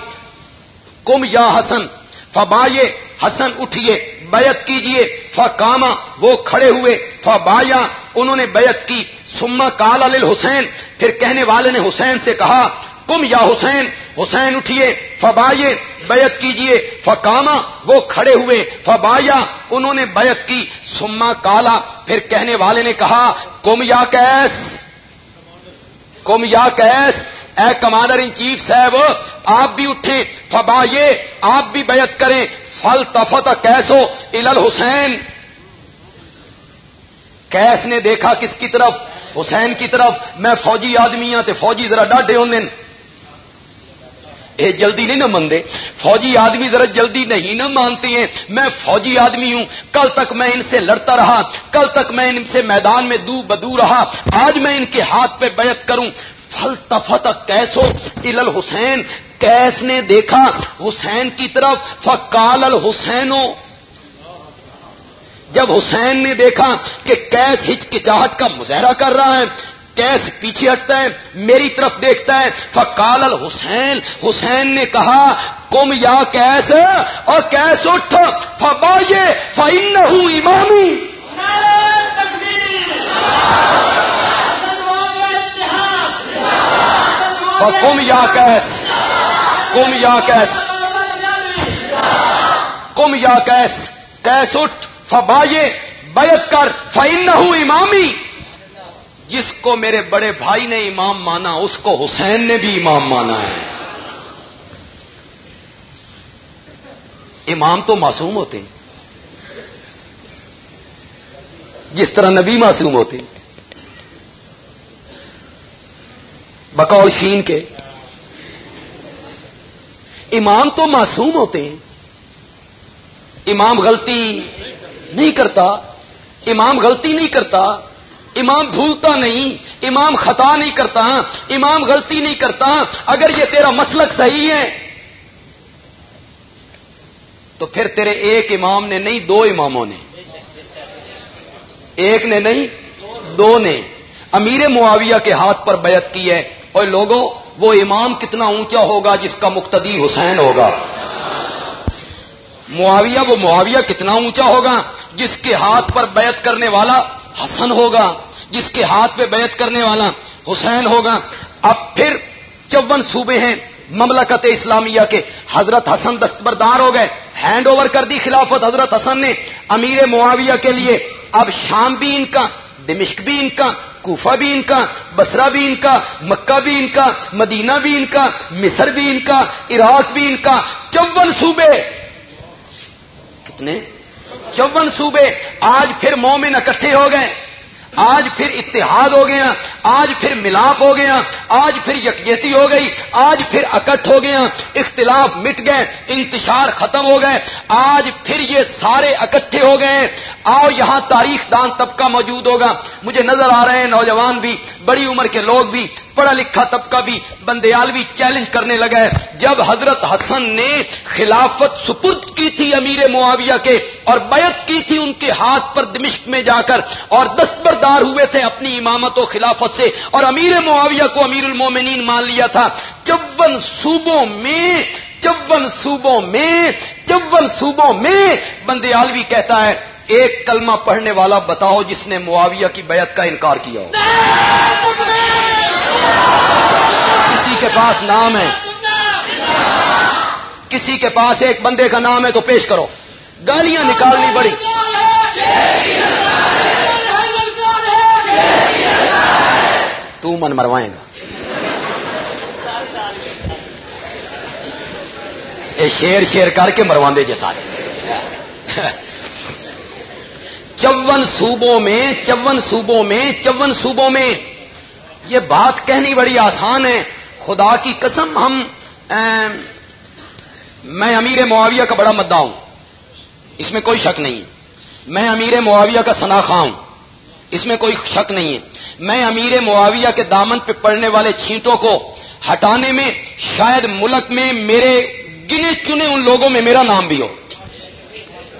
کم یا حسن فبائیے حسن اٹھیے، بیعت کیجیے۔ فکاما وہ کھڑے ہوئے۔ فبایا، انہوں نے بیعت کی۔ سما کال حسین پھر کہنے والے نے حسین سے کہا، تم یا حسین؟ حسین اٹھیے فبائیے بیعت کیجیے۔ فکاما وہ کھڑے ہوئے۔ فبایا، انہوں نے بیعت کی۔ سما کالا پھر کہنے والے نے کہا، کم یا کیس؟ کم یا کیس؟ اے کمانڈر ان چیف صاحب، آپ بھی اٹھیں۔ فبائیے آپ بھی بیعت کریں۔ فل تفت کیسو ال حسین کیس نے دیکھا کس کی طرف۔ حسین کی طرف میں فوجی آدمی ہوں تو فوجی ذرا ڈاڈے ہونے یہ جلدی نہیں نہ مانتے فوجی آدمی ذرا جلدی نہیں نہ مانتے ہیں۔ میں فوجی آدمی ہوں۔ کل تک میں ان سے لڑتا رہا۔ کل تک میں ان سے میدان میں دو بدو رہا۔ آج میں ان کے ہاتھ پہ بیعت کروں۔ فل تفت کیسو ال حسین کیس نے دیکھا۔ حسین کی طرف فکال الحسینوں جب حسین نے دیکھا کہ کیس ہچکچاہٹ کا مظاہرہ کر رہا ہے، کیس پیچھے ہٹتا ہے، میری طرف دیکھتا ہے، فقال الحسین، حسین نے کہا کم یا کیس، اور کیس اٹھ فبا یہ فائن امامی کم یا کیس کم یا کیس کم یا کیس کیس اٹھ فبائے بیت کر فائن نہ امامی۔ جس کو میرے بڑے بھائی نے امام مانا، اس کو حسین نے بھی امام مانا ہے۔ امام تو معصوم ہوتے ہیں۔ جس طرح نبی معصوم ہوتے ہیں۔ بقول شین کے۔ امام تو معصوم ہوتے ہیں۔ امام غلطی نہیں کرتا، امام غلطی نہیں کرتا، امام بھولتا نہیں، امام خطا نہیں کرتا، امام غلطی نہیں کرتا، اگر یہ تیرا مسلک صحیح ہے، تو پھر تیرے ایک امام نے نہیں، دو اماموں نے۔ ایک نے نہیں، دو نے۔ امیر معاویہ کے ہاتھ پر بیعت کی ہے، اور لوگوں، وہ امام کتنا اونچا ہوگا جس کا مقتدی حسین ہوگا۔ معاویہ، وہ معاویہ کتنا اونچا ہوگا؟ جس کے ہاتھ پر بیعت کرنے والا حسن ہوگا، جس کے ہاتھ پہ بیعت کرنے والا حسین ہوگا۔ اب پھر چون صوبے ہیں مملکت اسلامیہ کے، حضرت حسن دستبردار ہو گئے ہینڈ اوور کر دی خلافت حضرت حسن نے امیر معاویہ کے لیے۔ اب شام بھی ان کا، دمشق بھی ان کا، کوفہ بھی ان کا بسرا بھی ان کا، مکہ بھی ان کا، مدینہ بھی ان کا، مصر بھی ان کا، عراق بھی ان کا۔ چون صوبے کتنے چون صوبے، آج پھر مومن اکٹھے ہو گئے، آج پھر اتحاد ہو گیا آج پھر ملاپ ہو گیا آج پھر یکجہتی ہو گئی، آج پھر اکٹھ ہو گیا اختلاف مٹ گئے، انتشار ختم ہو گئے، آج پھر یہ سارے اکٹھے ہو گئے آؤ یہاں تاریخ دان طبقہ موجود ہوگا۔ مجھے نظر آ رہے ہیں نوجوان بھی، بڑی عمر کے لوگ بھی، پڑھا لکھا طبقہ بھی بندیال بھی چیلنج کرنے لگا ہے۔ جب حضرت حسن نے خلافت سپرد کی تھی امیر معاویہ کے اور بیعت کی تھی ان کے ہاتھ پر دمشق میں جا کر اور دستبردار ہوئے تھے اپنی امامت و خلافت سے اور امیر معاویہ کو امیر المومنین مان لیا تھا۔ چون صوبوں میں، چون صوبوں میں، چون صوبوں میں بندیالوی کہتا ہے ایک کلمہ پڑھنے والا بتاؤ جس نے معاویہ کی بیعت کا انکار کیا ہو۔ کسی کے پاس نام ہے، کسی کے پاس ایک بندے کا نام ہے تو پیش کرو۔ گالیاں نکالنی بڑی۔ تو من مروائے گا۔ یہ شیر شیر کر کے مرواندے جی سارے۔ چون صوبوں میں، چون صوبوں میں، چون صوبوں میں۔ یہ بات کہنی بڑی آسان ہے۔ خدا کی قسم ہم میں امیر معاویہ کا بڑا مدعا ہوں۔ اس میں کوئی شک نہیں۔ ہے میں امیر معاویہ کا سناخا ہوں۔ اس میں کوئی شک نہیں ہے۔ میں امیر معاویہ کے دامن پہ پڑنے والے چھینٹوں کو ہٹانے میں، شاید ملک میں میرے گنے چنے ان لوگوں میں میرا نام بھی ہو۔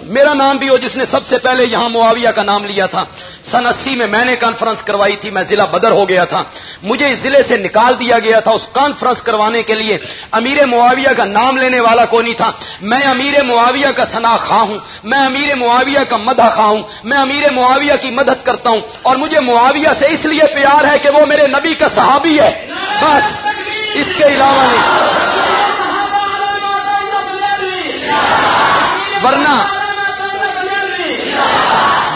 میرا نام بھی ہو جس نے سب سے پہلے یہاں معاویہ کا نام لیا تھا۔ سن اسی میں میں نے کانفرنس کروائی تھی، میں ضلع بدر ہو گیا تھا۔ مجھے اس ضلع سے نکال دیا گیا تھا اس کانفرنس کروانے کے لیے۔ امیر معاویہ کا نام لینے والا کوئی نہیں تھا؟ میں امیر معاویہ کا سنا خواہ ہوں۔ میں امیر معاویہ کا مدح خواہ ہوں۔ میں امیر معاویہ کی مدد کرتا ہوں۔ اور مجھے معاویہ سے اس لیے پیار ہے کہ وہ میرے نبی کا صحابی ہے۔ بس، اس کے علاوہ نہیں۔ ورنہ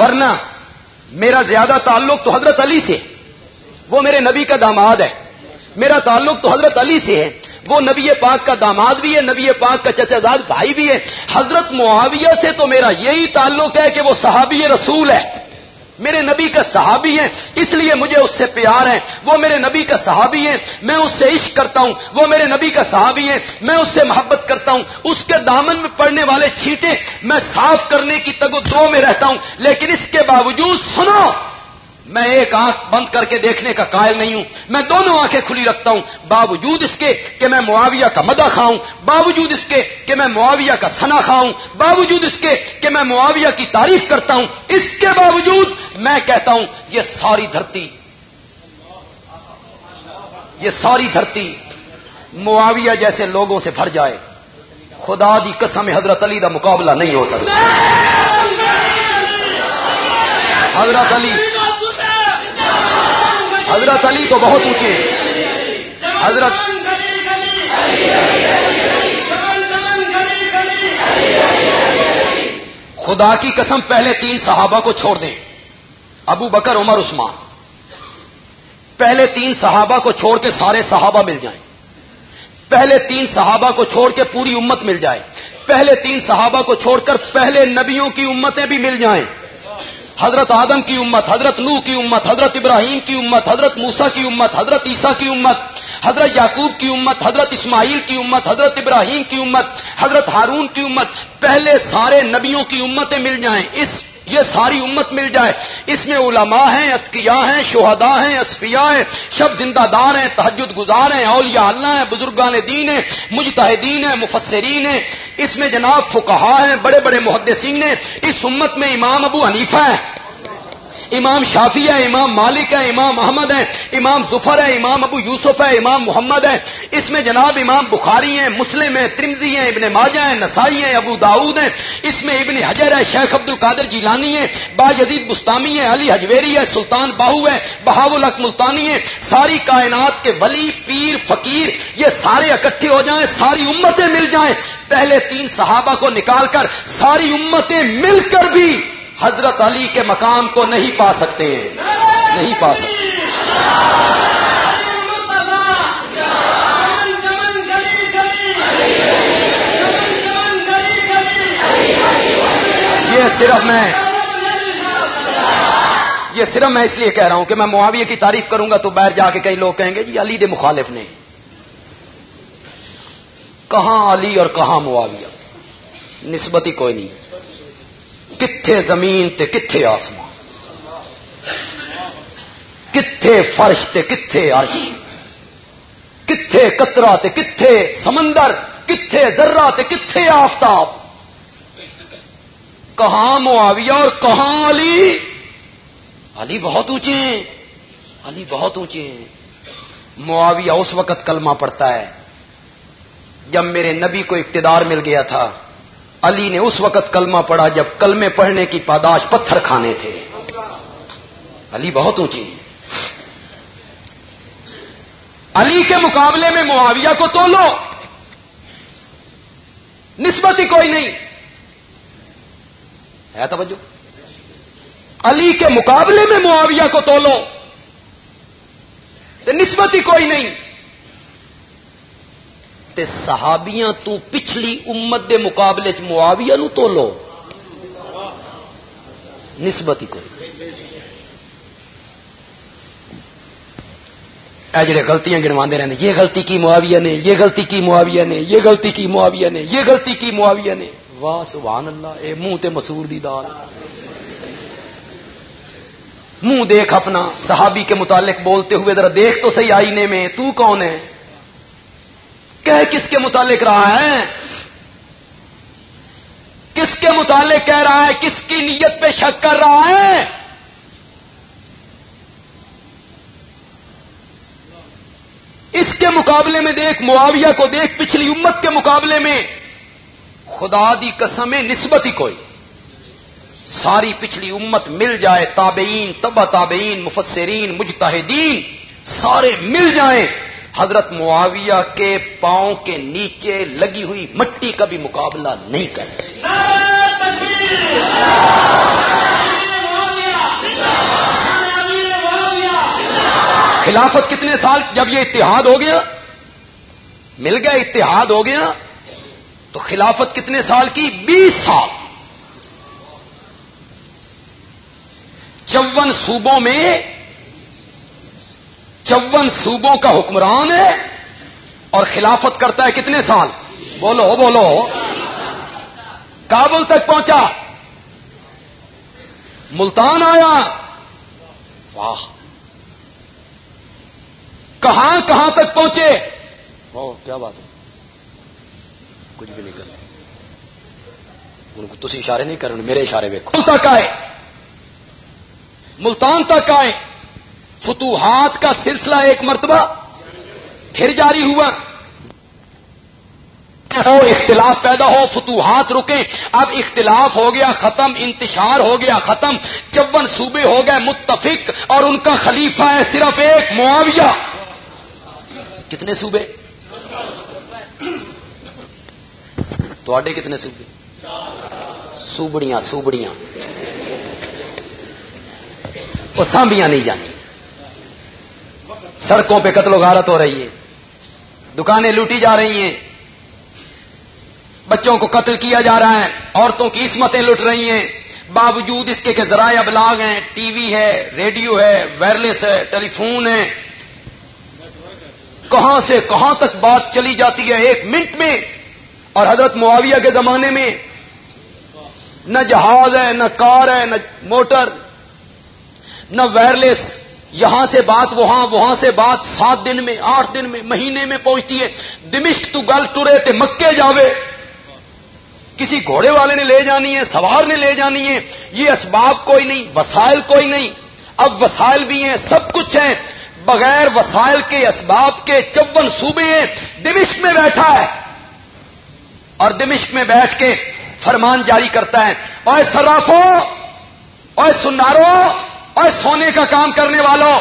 ورنہ میرا زیادہ تعلق تو حضرت علی سے وہ میرے نبی کا داماد ہے۔ میرا تعلق تو حضرت علی سے ہے۔ وہ نبی پاک کا داماد بھی ہے، نبی پاک کا چچا زاد بھائی بھی ہے۔ حضرت معاویہ سے تو میرا یہی تعلق ہے کہ وہ صحابی رسول ہے۔ میرے نبی کا صحابی ہیں، اس لیے مجھے اس سے پیار ہے۔ وہ میرے نبی کا صحابی ہیں، میں اس سے عشق کرتا ہوں۔ وہ میرے نبی کا صحابی ہیں، میں اس سے محبت کرتا ہوں۔ اس کے دامن میں پڑنے والے چھیٹے میں صاف کرنے کی تگو دو میں رہتا ہوں۔ لیکن اس کے باوجود سنو میں ایک آنکھ بند کر کے دیکھنے کا قائل نہیں ہوں۔ میں دونوں آنکھیں کھلی رکھتا ہوں۔ باوجود اس کے کہ میں معاویہ کا مدہ کھاؤں، باوجود اس کے کہ میں معاویہ کا سنا کھاؤں، باوجود اس کے کہ میں معاویہ کی تعریف کرتا ہوں، اس کے باوجود میں کہتا ہوں، یہ ساری دھرتی، یہ ساری دھرتی معاویہ جیسے لوگوں سے بھر جائے۔ خدا دی قسم حضرت علی دا مقابلہ نہیں ہو سکتا۔ حضرت علی حضرت علی تو بہت اونچے۔ حضرت خدا کی قسم پہلے تین صحابہ کو چھوڑ دیں۔ ابو بکر، عمر، عثمان۔ پہلے تین صحابہ کو چھوڑ کے سارے صحابہ مل جائیں۔ پہلے تین صحابہ کو چھوڑ کے پوری امت مل جائے۔ پہلے تین صحابہ کو چھوڑ کر پہلے نبیوں کی امتیں بھی مل جائیں۔ حضرت آدم کی امت، حضرت نو کی امت، حضرت ابراہیم کی امت، حضرت موسا کی امت، حضرت عیسیٰ کی امت، حضرت یعقوب کی امت، حضرت اسماعیل کی امت، حضرت ابراہیم کی امت، حضرت ہارون کی امت، پہلے سارے نبیوں کی امتیں مل جائیں۔ اس یہ ساری امت مل جائے۔ اس میں علماء ہیں اتقیا ہیں، شہداء ہیں، اصفیاء ہیں شب زندہ دار ہیں تحجد گزار ہیں، اولیاء اللہ ہیں، بزرگان دین ہیں، مجتہدین ہیں، مفسرین ہیں۔ اس میں جناب فکہ ہیں، بڑے بڑے محدثین ہیں۔ اس امت میں امام ابو حنیفہ ہیں۔ امام شافی ہے، امام مالک ہے، امام احمد ہے، امام ظفر ہے، امام ابو یوسف ہے، امام محمد ہے۔ اس میں جناب امام بخاری ہیں، مسلم ہے ترمزی ہیں، ابن ماجہ ہیں، نسائی ہیں، ابو داود ہیں۔ اس میں ابن حجر ہے، شیخ عبد القادر جیلانی ہے با جدید بستانی ہے علی حجویری ہے، سلطان باہو ہے، بہاو الق ملتانی ہے ساری کائنات کے ولی، پیر، فقیر، یہ سارے اکٹھے ہو جائیں، ساری امتیں مل جائیں۔ پہلے تین صحابہ کو نکال کر ساری امتیں مل کر بھی حضرت علی کے مقام کو نہیں پا سکتے۔ نہیں پا سکتے۔ یہ صرف میں یہ صرف میں اس لیے کہہ رہا ہوں کہ میں معاویہ کی تعریف کروں گا تو باہر جا کے کئی لوگ کہیں گے جی علی دے مخالف نے۔ کہاں علی اور کہاں معاویہ؟ نسبتی کوئی نہیں۔ کتھے زمین تے کتھے آسمان؟ کتھے فرش تے کتھے عرش؟ کتھے کترا تے کتھے سمندر؟ کتھے ذرہ تے کتھے آفتاب؟ کہاں معاویہ اور کہاں علی؟ علی بہت اونچے ہیں۔ علی بہت اونچے ہیں۔ معاویہ اس وقت کلمہ پڑتا ہے جب میرے نبی کو اقتدار مل گیا تھا۔ علی نے اس وقت کلمہ پڑھا جب کلمے پڑھنے کی پاداش پتھر کھانے تھے۔ علی بہت اونچی۔ علی کے مقابلے میں معاویہ کو تو لو۔ نسبت ہی کوئی نہیں۔ ہے توجہ۔ علی کے مقابلے میں معاویہ کو تو لو۔ نسبت ہی کوئی نہیں۔ تے صحابیاں تو پچھلی امت دے مقابلے چ معاویہ نو تو لو۔ نسبت ہی کوئی۔ اے جڑے غلطیاں گنواندے رہتے یہ غلطی کی معاویہ نے، یہ غلطی کی معاویہ نے، یہ غلطی کی معاویہ نے، یہ غلطی کی معاویہ نے۔ واہ، سبحان اللہ، اے منہ تے مسور دی دال۔ منہ دیکھ اپنا صحابی کے متعلق بولتے ہوئے ذرا دیکھ تو صحیح آئینے میں، تو کون ہے؟ کہہ کس کے متعلق رہا ہے؟ کس کے متعلق کہہ رہا ہے؟ کس کی نیت پہ شک کر رہا ہے؟ اس کے مقابلے میں دیکھ، معاویہ کو دیکھ، پچھلی امت کے مقابلے میں خدا دی قسم نسبت ہی کوئی۔ ساری پچھلی امت مل جائے، تابعین، تبا تابعین، مفسرین، مجتہدین، سارے مل جائیں۔ حضرت معاویہ کے پاؤں کے نیچے لگی ہوئی مٹی کا بھی مقابلہ نہیں کر سکتے خلافت کتنے سال جب یہ اتحاد ہو گیا؟ مل گیا اتحاد ہو گیا؟ تو خلافت کتنے سال کی؟ بیس سال۔ چون صوبوں میں چون صوبوں کا حکمران ہے اور خلافت کرتا ہے کتنے سال؟ بولو بولو۔ کابل تک پہنچا۔ ملتان آیا۔ واہ۔ کہاں کہاں تک پہنچے؟ کیا بات ہے۔ کچھ بھی نہیں کر ان کو تھی اشارے نہیں کر میرے اشارے ویکو تک آئے۔ ملتان تک آئے۔ فتوحات کا سلسلہ ایک مرتبہ پھر جاری ہوا۔ ہو، اختلاف پیدا ہو، فتوحات رکے اب اختلاف ہو گیا، ختم، انتشار ہو گیا، ختم۔ چون صوبے ہو گئے، متفق، اور ان کا خلیفہ ہے صرف ایک، معاویہ۔ کتنے صوبے؟ تھوڑے کتنے صوبے؟ سوبڑیاں سوبڑیاں وہ سانبیاں نہیں جانی سڑکوں پہ قتل و غارت ہو رہی ہے۔ دکانیں لوٹی جا رہی ہیں۔ بچوں کو قتل کیا جا رہا ہے۔ عورتوں کی عصمتیں لٹ رہی ہیں۔ باوجود اس کے کہ ذرائع ابلاغ ہیں، ٹی وی ہے، ریڈیو ہے، وائرلیس ہے ٹیلی فون ہے۔ کہاں سے کہاں تک بات چلی جاتی ہے ایک منٹ میں؟ اور حضرت معاویہ کے زمانے میں نہ جہاز ہے، نہ کار ہے، نہ موٹر، نہ وائرلیس۔ یہاں سے بات وہاں وہاں سے بات سات دن میں، آٹھ دن میں، مہینے میں پہنچتی ہے۔ دمشق تو گل ٹرے تے مکے جاوے۔ کسی گھوڑے والے نے لے جانی ہے، سوار نے لے جانی ہے۔ یہ اسباب کوئی نہیں، وسائل کوئی نہیں۔ اب وسائل بھی ہیں، سب کچھ ہے بغیر وسائل کے، اسباب کے چون صوبے ہیں۔ دمشق میں بیٹھا ہے۔ اور دمشق میں بیٹھ کے فرمان جاری کرتا ہے۔ اور سرافوں اور سناروں اور سونے کا کام کرنے والوں،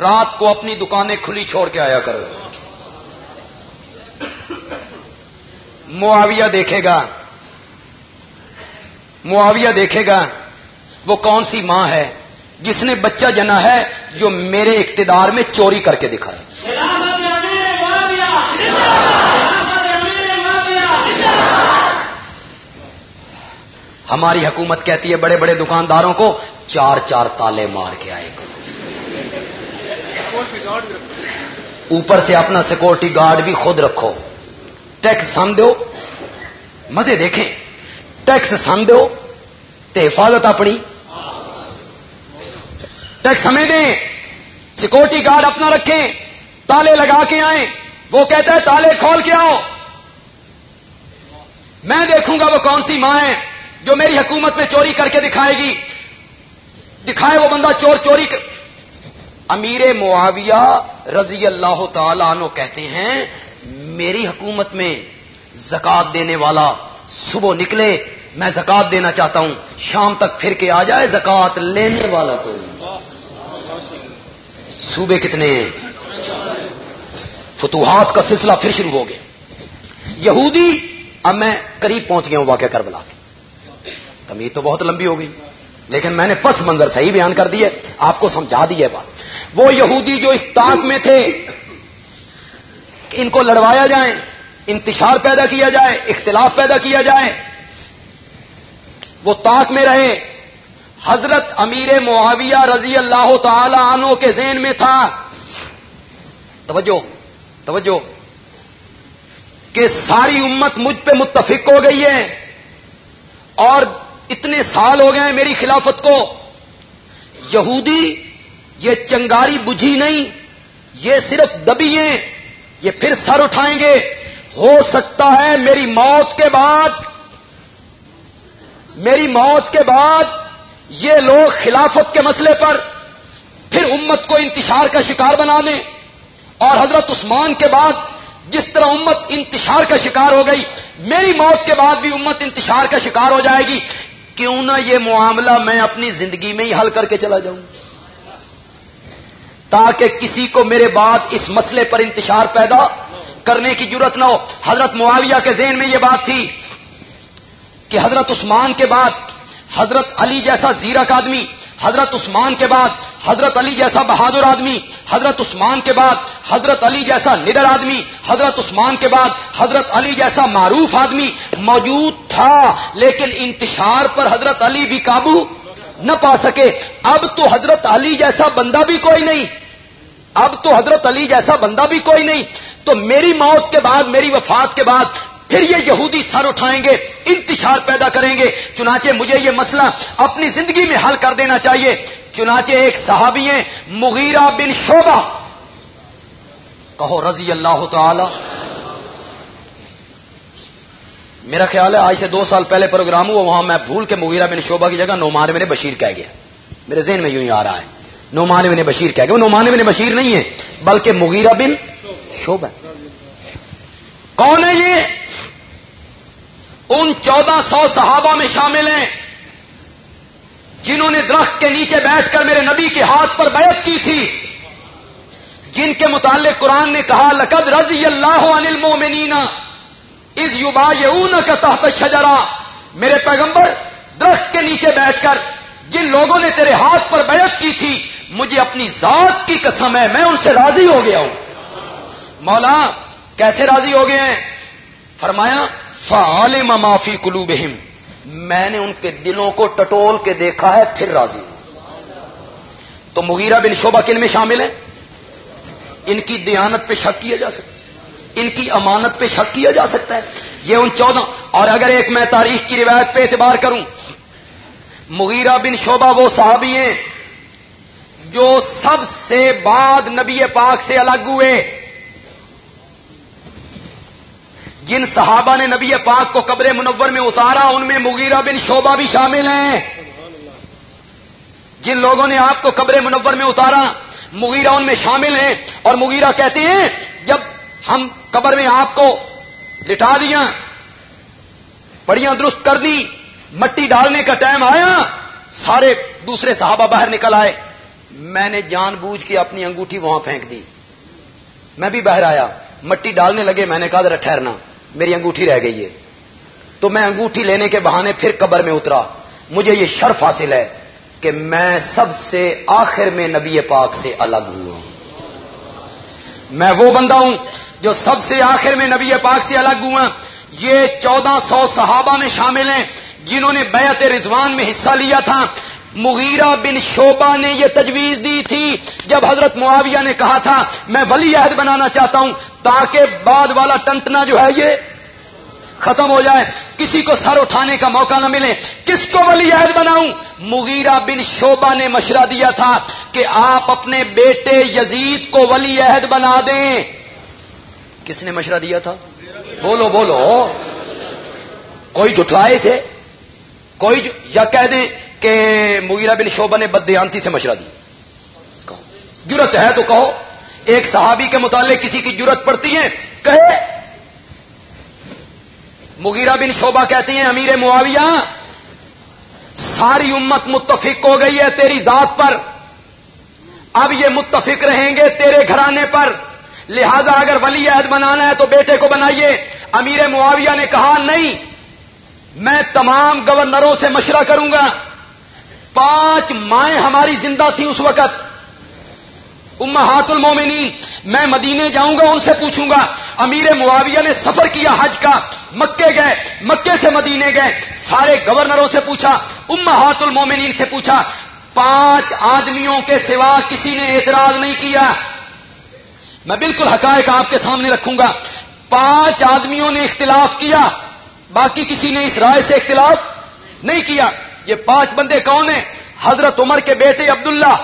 رات کو اپنی دکانیں کھلی چھوڑ کے آیا کرو۔ معاویہ دیکھے گا۔ معاویہ دیکھے گا، وہ کون سی ماں ہے؟ جس نے بچہ جنا ہے جو میرے اقتدار میں چوری کر کے دکھا ہے ہماری حکومت کہتی ہے بڑے بڑے دکانداروں کو چار چار تالے مار کے آئے گا۔ اوپر سے اپنا سیکورٹی گارڈ بھی خود رکھو۔ ٹیکس سم دو مزے دیکھیں۔ ٹیکس سم دو تو حفاظت اپنی۔ ٹیکس ہمیں دیں۔ سیکورٹی گارڈ اپنا رکھیں۔ تالے لگا کے آئیں۔ وہ کہتا ہے تالے کھول کے آؤ۔ میں دیکھوں گا وہ کون سی ماں ہے۔ جو میری حکومت میں چوری کر کے دکھائے گی، دکھائے وہ بندہ چور چوری کر۔ امیر معاویہ رضی اللہ تعالی عنہ کہتے ہیں، میری حکومت میں زکات دینے والا صبح نکلے، میں زکات دینا چاہتا ہوں، شام تک پھر کے آ جائے، زکات لینے والا کوئی صوبے کتنے ہیں؟ فتوحات کا سلسلہ پھر شروع ہو گیا۔ یہودی، اب میں قریب پہنچ گیا ہوں واقعہ کربلا۔ کے تمید تو بہت لمبی ہو گئی۔ لیکن میں نے پس منظر صحیح بیان کر دی ہے۔ آپ کو سمجھا دی ہے بات۔ وہ یہودی جو اس تاک میں تھے ان کو لڑوایا جائے، انتشار پیدا کیا جائے، اختلاف پیدا کیا جائے۔ وہ تاک میں رہے۔ حضرت امیر معاویہ رضی اللہ تعالی عنہ کے ذہن میں تھا۔ توجہ توجہ۔ کہ ساری امت مجھ پہ متفق ہو گئی ہے۔ اور اتنے سال ہو گئے ہیں میری خلافت کو۔ یہودی، یہ چنگاری بجھی نہیں، یہ صرف دبی ہیں یہ پھر سر اٹھائیں گے۔ ہو سکتا ہے میری موت کے بعد، میری موت کے بعد یہ لوگ خلافت کے مسئلے پر پھر امت کو انتشار کا شکار بنا دیں۔ اور حضرت عثمان کے بعد جس طرح امت انتشار کا شکار ہو گئی، میری موت کے بعد بھی امت انتشار کا شکار ہو جائے گی۔ کیوں نہ یہ معاملہ میں اپنی زندگی میں ہی حل کر کے چلا جاؤں؟ تاکہ کسی کو میرے بعد اس مسئلے پر انتشار پیدا کرنے کی ضرورت نہ ہو۔ حضرت معاویہ کے ذہن میں یہ بات تھی کہ حضرت عثمان کے بعد حضرت علی جیسا زیرک آدمی حضرت عثمان کے بعد حضرت علی جیسا بہادر آدمی، حضرت عثمان کے بعد حضرت علی جیسا نڈر آدمی، حضرت عثمان کے بعد حضرت علی جیسا معروف آدمی موجود تھا، لیکن انتشار پر حضرت علی بھی قابو نہ پا سکے۔ اب تو حضرت علی جیسا بندہ بھی کوئی نہیں۔ اب تو حضرت علی جیسا بندہ بھی کوئی نہیں۔ تو میری موت کے بعد، میری وفات کے بعد پھر یہ یہودی سر اٹھائیں گے، انتشار پیدا کریں گے۔ چنانچہ مجھے یہ مسئلہ اپنی زندگی میں حل کر دینا چاہیے۔ چنانچہ ایک صحابی ہیں، مغیرہ بن شوبہ کہو، رضی اللہ تعالی۔ میرا خیال ہے، آج سے دو سال پہلے پروگرام ہوا، وہاں میں بھول کے مغیرہ بن شوبہ کی جگہ نعمان بن بشیر کہہ گیا۔ میرے ذہن میں یوں ہی آ رہا ہے۔ نعمان بن بشیر کہہ گیا۔ وہ نعمان بن بشیر نہیں ہے بلکہ مغیرہ بن شوبہ کون ہے یہ؟ ان چودہ سو صحابہ میں شامل ہیں جنہوں نے درخت کے نیچے بیٹھ کر میرے نبی کے ہاتھ پر بیعت کی تھی۔ جن کے متعلق قرآن نے کہا، لقد رضی اللہ عن المومنین اس یوبا یہ کا تحت شجرا میرے پیغمبر، درخت کے نیچے بیٹھ کر جن لوگوں نے تیرے ہاتھ پر بیعت کی تھی، مجھے اپنی ذات کی قسم ہے، میں ان سے راضی ہو گیا ہوں۔ مولا، کیسے راضی ہو گئے ہیں؟ فرمایا فعال معافی کلو بہم میں نے ان کے دلوں کو ٹٹول کے دیکھا ہے، پھر راضی۔ ہوں تو مغیرہ بن شوبہ کن میں شامل ہیں؟ ان کی دیانت پہ شک کیا جا سکتا ہے۔ ان کی امانت پہ شک کیا جا سکتا ہے۔ یہ ان چودہ۔ اور اگر ایک میں تاریخ کی روایت پہ اعتبار کروں، مغیرہ بن شوبہ وہ صحابی ہیں جو سب سے بعد نبی پاک سے الگ ہوئے۔ جن صحابہ نے نبی پاک کو قبر منور میں اتارا، ان میں مغیرہ بن شوبہ بھی شامل ہیں۔ جن لوگوں نے آپ کو قبر منور میں اتارا، مغیرہ ان میں شامل ہیں۔ اور مغیرہ کہتے ہیں، جب ہم قبر میں آپ کو لٹا دیا پڑیاں درست کر دی، مٹی ڈالنے کا ٹائم آیا، سارے دوسرے صحابہ باہر نکل آئے۔ میں نے جان بوجھ کے اپنی انگوٹھی وہاں پھینک دی۔ میں بھی باہر آیا، مٹی ڈالنے لگے، میں نے کہا ذرا ٹھہرنا۔ میری انگوٹھی رہ گئی ہے۔ تو میں انگوٹھی لینے کے بہانے پھر قبر میں اترا۔ مجھے یہ شرف حاصل ہے کہ میں سب سے آخر میں نبی پاک سے الگ ہوا ہوں۔ میں وہ بندہ ہوں جو سب سے آخر میں نبی پاک سے الگ ہوا۔ یہ چودہ سو صحابہ میں شامل ہیں جنہوں نے بیعت رضوان میں حصہ لیا تھا۔ مغیرہ بن شوبہ نے یہ تجویز دی تھی جب حضرت معاویہ نے کہا تھا، میں ولی عہد بنانا چاہتا ہوں تاکہ بعد والا ٹنٹنا جو ہے یہ ختم ہو جائے، کسی کو سر اٹھانے کا موقع نہ ملے۔ کس کو ولی عہد بناؤں؟ مغیرہ بن شوبہ نے مشورہ دیا تھا کہ آپ اپنے بیٹے یزید کو ولی عہد بنا دیں۔ کس نے مشورہ دیا تھا؟ بولو بولو۔ کوئی جٹلائے سے کوئی یا کہہ دیں کہ مغیرہ بن شوبہ نے بدیانتی سے مشورہ دی جرت ہے تو کہو۔ ایک صحابی کے متعلق کسی کی جرت پڑتی ہے؟ کہے۔ مغیرہ بن شوبہ کہتی ہیں، امیر معاویہ، ساری امت متفق ہو گئی ہے تیری ذات پر۔ اب یہ متفق رہیں گے تیرے گھرانے پر۔ لہذا اگر ولی عہد بنانا ہے تو بیٹے کو بنائیے۔ امیر معاویہ نے کہا، نہیں، میں تمام گورنروں سے مشورہ کروں گا۔ پانچ مائیں ہماری زندہ تھیں اس وقت۔ امہات المومنین، میں مدینے جاؤں گا، ان سے پوچھوں گا، امیر معاویہ نے سفر کیا حج کا؟ مکے گئے، مکے سے مدینے گئے۔ سارے گورنروں سے پوچھا، امہات المومنین سے پوچھا، پانچ آدمیوں کے سوا کسی نے اعتراض نہیں کیا؟ میں بالکل حقائق آپ کے سامنے رکھوں گا۔ پانچ آدمیوں نے اختلاف کیا، باقی کسی نے اس رائے سے اختلاف نہیں کیا۔ یہ پانچ بندے کون ہیں؟ حضرت عمر کے بیٹے عبداللہ،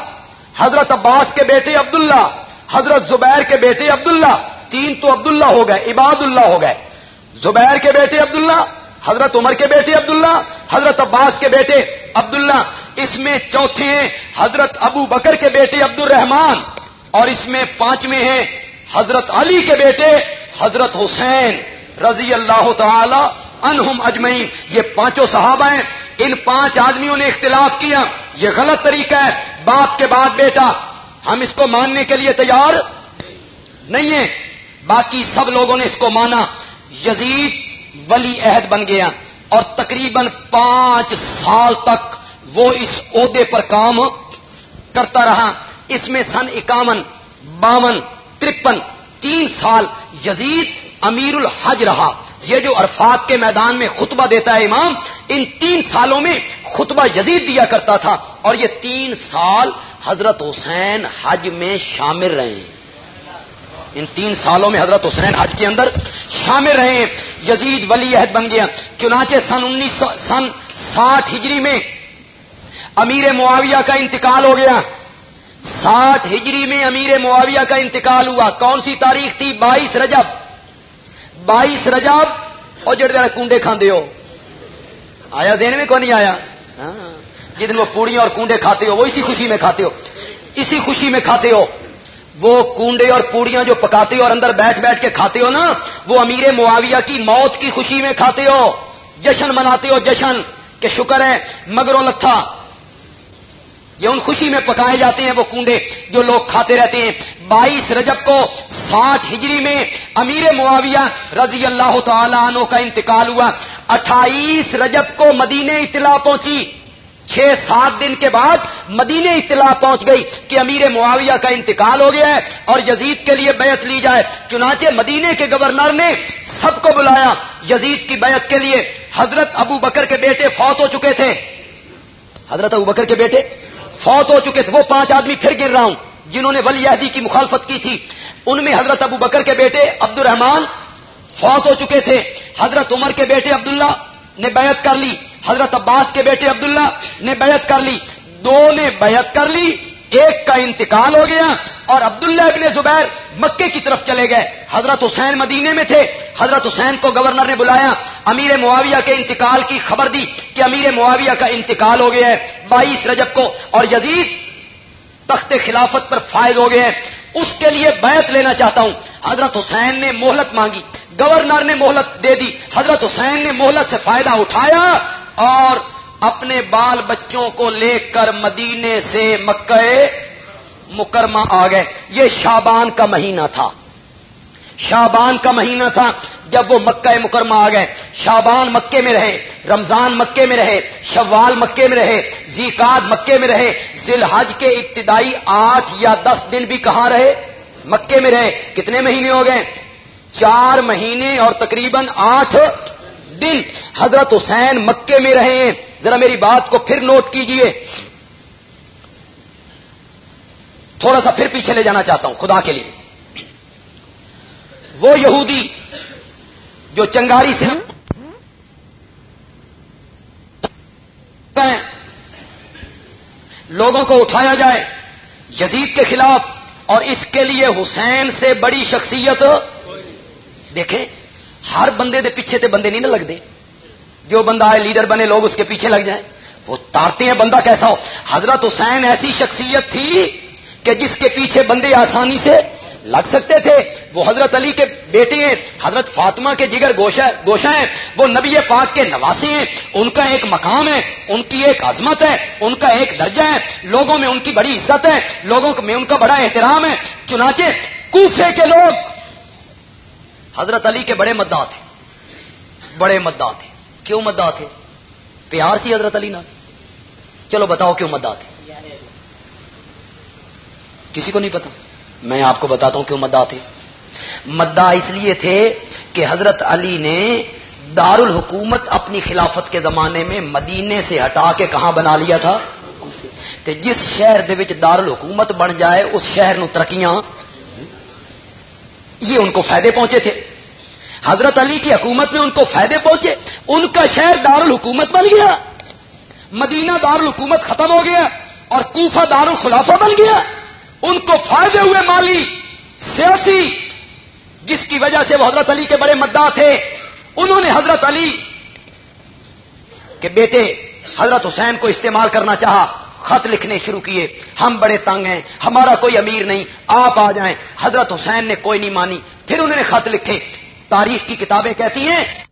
حضرت عباس کے بیٹے عبداللہ، حضرت زبیر کے بیٹے عبداللہ، تین تو عبداللہ ہو گئے عباد اللہ ہو گئے۔ زبیر کے بیٹے عبداللہ، حضرت عمر کے بیٹے عبداللہ، حضرت عباس کے بیٹے عبداللہ۔ اس میں چوتھے ہیں، حضرت ابو بکر کے بیٹے عبد الرحمان اور اس میں پانچویں ہیں، حضرت علی کے بیٹے حضرت حسین۔ رضی اللہ تعالی انہم اجمعین۔ یہ پانچوں صحابہ ہیں۔ ان پانچ آدمیوں نے اختلاف کیا۔ یہ غلط طریقہ ہے۔ باپ کے بعد بیٹا، ہم اس کو ماننے کے لیے تیار نہیں ہیں۔ باقی سب لوگوں نے اس کو مانا۔ یزید ولی عہد بن گیا اور تقریباً پانچ سال تک وہ اس عہدے پر کام کرتا رہا۔ اس میں سن اکاون، باون، ترپن، تین سال یزید امیر الحج رہا۔ یہ جو عرفات کے میدان میں خطبہ دیتا ہے امام، ان تین سالوں میں خطبہ یزید دیا کرتا تھا اور یہ تین سال حضرت حسین حج میں شامل رہے۔ ہیں ان تین سالوں میں حضرت حسین حج کے اندر شامل رہے۔ ہیں یزید ولی عہد بن گیا۔ چنانچہ سن انیس سن ساٹھ ہجری میں امیر معاویہ کا انتقال ہو گیا۔ ساٹھ ہجری میں امیر معاویہ کا انتقال ہوا۔ کون سی تاریخ تھی؟ بائیس رجب۔ بائیس رجاب اور جڑے جڑے کنڈے کھاندے ہو۔ آیا دین میں کون نہیں آیا؟ ہاں۔ جدن وہ پوڑیاں اور کنڈے کھاتے ہو، وہ اسی خوشی میں کھاتے ہو۔ اسی خوشی میں کھاتے ہو۔ وہ کنڈے اور پوڑیاں جو پکاتے ہو اور اندر بیٹھ بیٹھ کے کھاتے ہو نا، وہ امیر معاویہ کی موت کی خوشی میں کھاتے ہو۔ جشن مناتے ہو، جشن۔ کہ شکر ہے مگروں لتھا یہ ان خوشی میں پکائے جاتے ہیں وہ کنڈے جو لوگ کھاتے رہتے ہیں۔ بائیس رجب کو ساٹھ ہجری میں امیر معاویہ رضی اللہ تعالی عنہ کا انتقال ہوا۔ اٹھائیس رجب کو مدینے اطلاع پہنچی۔ چھ سات دن کے بعد مدینے اطلاع پہنچ گئی کہ امیر معاویہ کا انتقال ہو گیا ہے اور یزید کے لیے بیعت لی جائے۔ چنانچہ مدینے کے گورنر نے سب کو بلایا۔ یزید کی بیعت کے لیے حضرت ابو بکر کے بیٹے فوت ہو چکے تھے۔ حضرت ابو بکر کے بیٹے؟ فوت ہو چکے تھے۔ وہ پانچ آدمی پھر گر رہا ہوں۔ جنہوں نے ولی عہدی کی مخالفت کی تھی۔ ان میں حضرت ابو بکر کے بیٹے عبد الرحمان فوت ہو چکے تھے۔ حضرت عمر کے بیٹے عبداللہ نے بیعت کر لی۔ حضرت عباس کے بیٹے عبداللہ نے بیعت کر لی۔ دو نے بیعت کر لی۔ ایک کا انتقال ہو گیا اور عبداللہ ابن زبیر مکے کی طرف چلے گئے۔ حضرت حسین مدینے میں تھے۔ حضرت حسین کو گورنر نے بلایا۔ امیر معاویہ کے انتقال کی خبر دی کہ امیر معاویہ کا انتقال ہو گیا ہے۔ بائیس رجب کو اور یزید تخت خلافت پر فائد ہو گئے ہیں۔ اس کے لیے بیعت لینا چاہتا ہوں۔ حضرت حسین نے مہلت مانگی۔ گورنر نے مہلت دے دی۔ حضرت حسین نے مہلت سے فائدہ اٹھایا اور اپنے بال بچوں کو لے کر مدینے سے مکہ مکرمہ آ گئے۔ یہ شابان کا مہینہ تھا۔ شابان کا مہینہ تھا جب وہ مکہ مکرمہ آ گئے۔ شابان مکے میں رہے، رمضان مکے میں رہے، شوال مکے میں رہے زیکات مکے میں رہے۔ ذیل حج کے ابتدائی آٹھ یا دس دن بھی کہاں رہے؟ مکے میں رہے۔ کتنے مہینے ہو گئے؟ چار مہینے اور تقریباً آٹھ دن حضرت حسین مکے میں رہے ہیں ذرا میری بات کو پھر نوٹ کیجیے۔ تھوڑا سا پھر پیچھے لے جانا چاہتا ہوں خدا کے لیے۔ وہ یہودی جو چنگاری سے لوگوں کو اٹھایا جائے، یزید کے خلاف اور اس کے لیے حسین سے بڑی شخصیت، دیکھیں۔ ہر بندے دے پیچھے تے بندے نہیں نہ لگتے۔ جو بندہ آئے لیڈر بنے، لوگ اس کے پیچھے لگ جائیں۔ وہ تارتے ہیں بندہ کیسا ہو۔ حضرت حسین ایسی شخصیت تھی کہ جس کے پیچھے بندے آسانی سے لگ سکتے تھے۔ وہ حضرت علی کے بیٹے ہیں، حضرت فاطمہ کے جگر گوشہ ہیں۔ وہ نبی پاک کے نواسی ہیں۔ ان کا ایک مقام ہے، ان کی ایک عظمت ہے، ان کا ایک درجہ ہے۔ لوگوں میں ان کی بڑی عزت ہے، لوگوں میں ان کا بڑا احترام ہے۔ چنانچہ کوفے کے لوگ حضرت علی کے بڑے مدعا تھے۔ بڑے مدعا تھے۔ کیوں مدعا تھے؟ پیار سی حضرت علی نہ چلو بتاؤ کیوں مدعا تھے؟ کسی کو نہیں پتا۔ میں آپ کو بتاتا ہوں کیوں مدعا تھے۔ مدعا اس لیے تھے کہ حضرت علی نے دار الحکومت اپنی خلافت کے زمانے میں مدینے سے ہٹا کے کہاں بنا لیا تھا؟ جس شہر دار الحکومت بن جائے، اس شہر نو ترقیاں یہ ان کو فائدے پہنچے تھے۔ حضرت علی کی حکومت میں ان کو فائدے پہنچے۔ ان کا شہر دار الحکومت بن گیا۔ مدینہ دار الحکومت ختم ہو گیا اور کوفہ دار الخلافہ بن گیا۔ ان کو فائدے ہوئے مالی، سیاسی، جس کی وجہ سے وہ حضرت علی کے بڑے مدعا تھے۔ انہوں نے حضرت علی کے بیٹے حضرت حسین کو استعمال کرنا چاہا۔ خط لکھنے شروع کیے۔ ہم بڑے تنگ ہیں، ہمارا کوئی امیر نہیں۔ آپ آ جائیں۔ حضرت حسین نے کوئی نہیں مانی۔ پھر انہوں نے خط لکھے۔ تاریخ کی کتابیں کہتی ہیں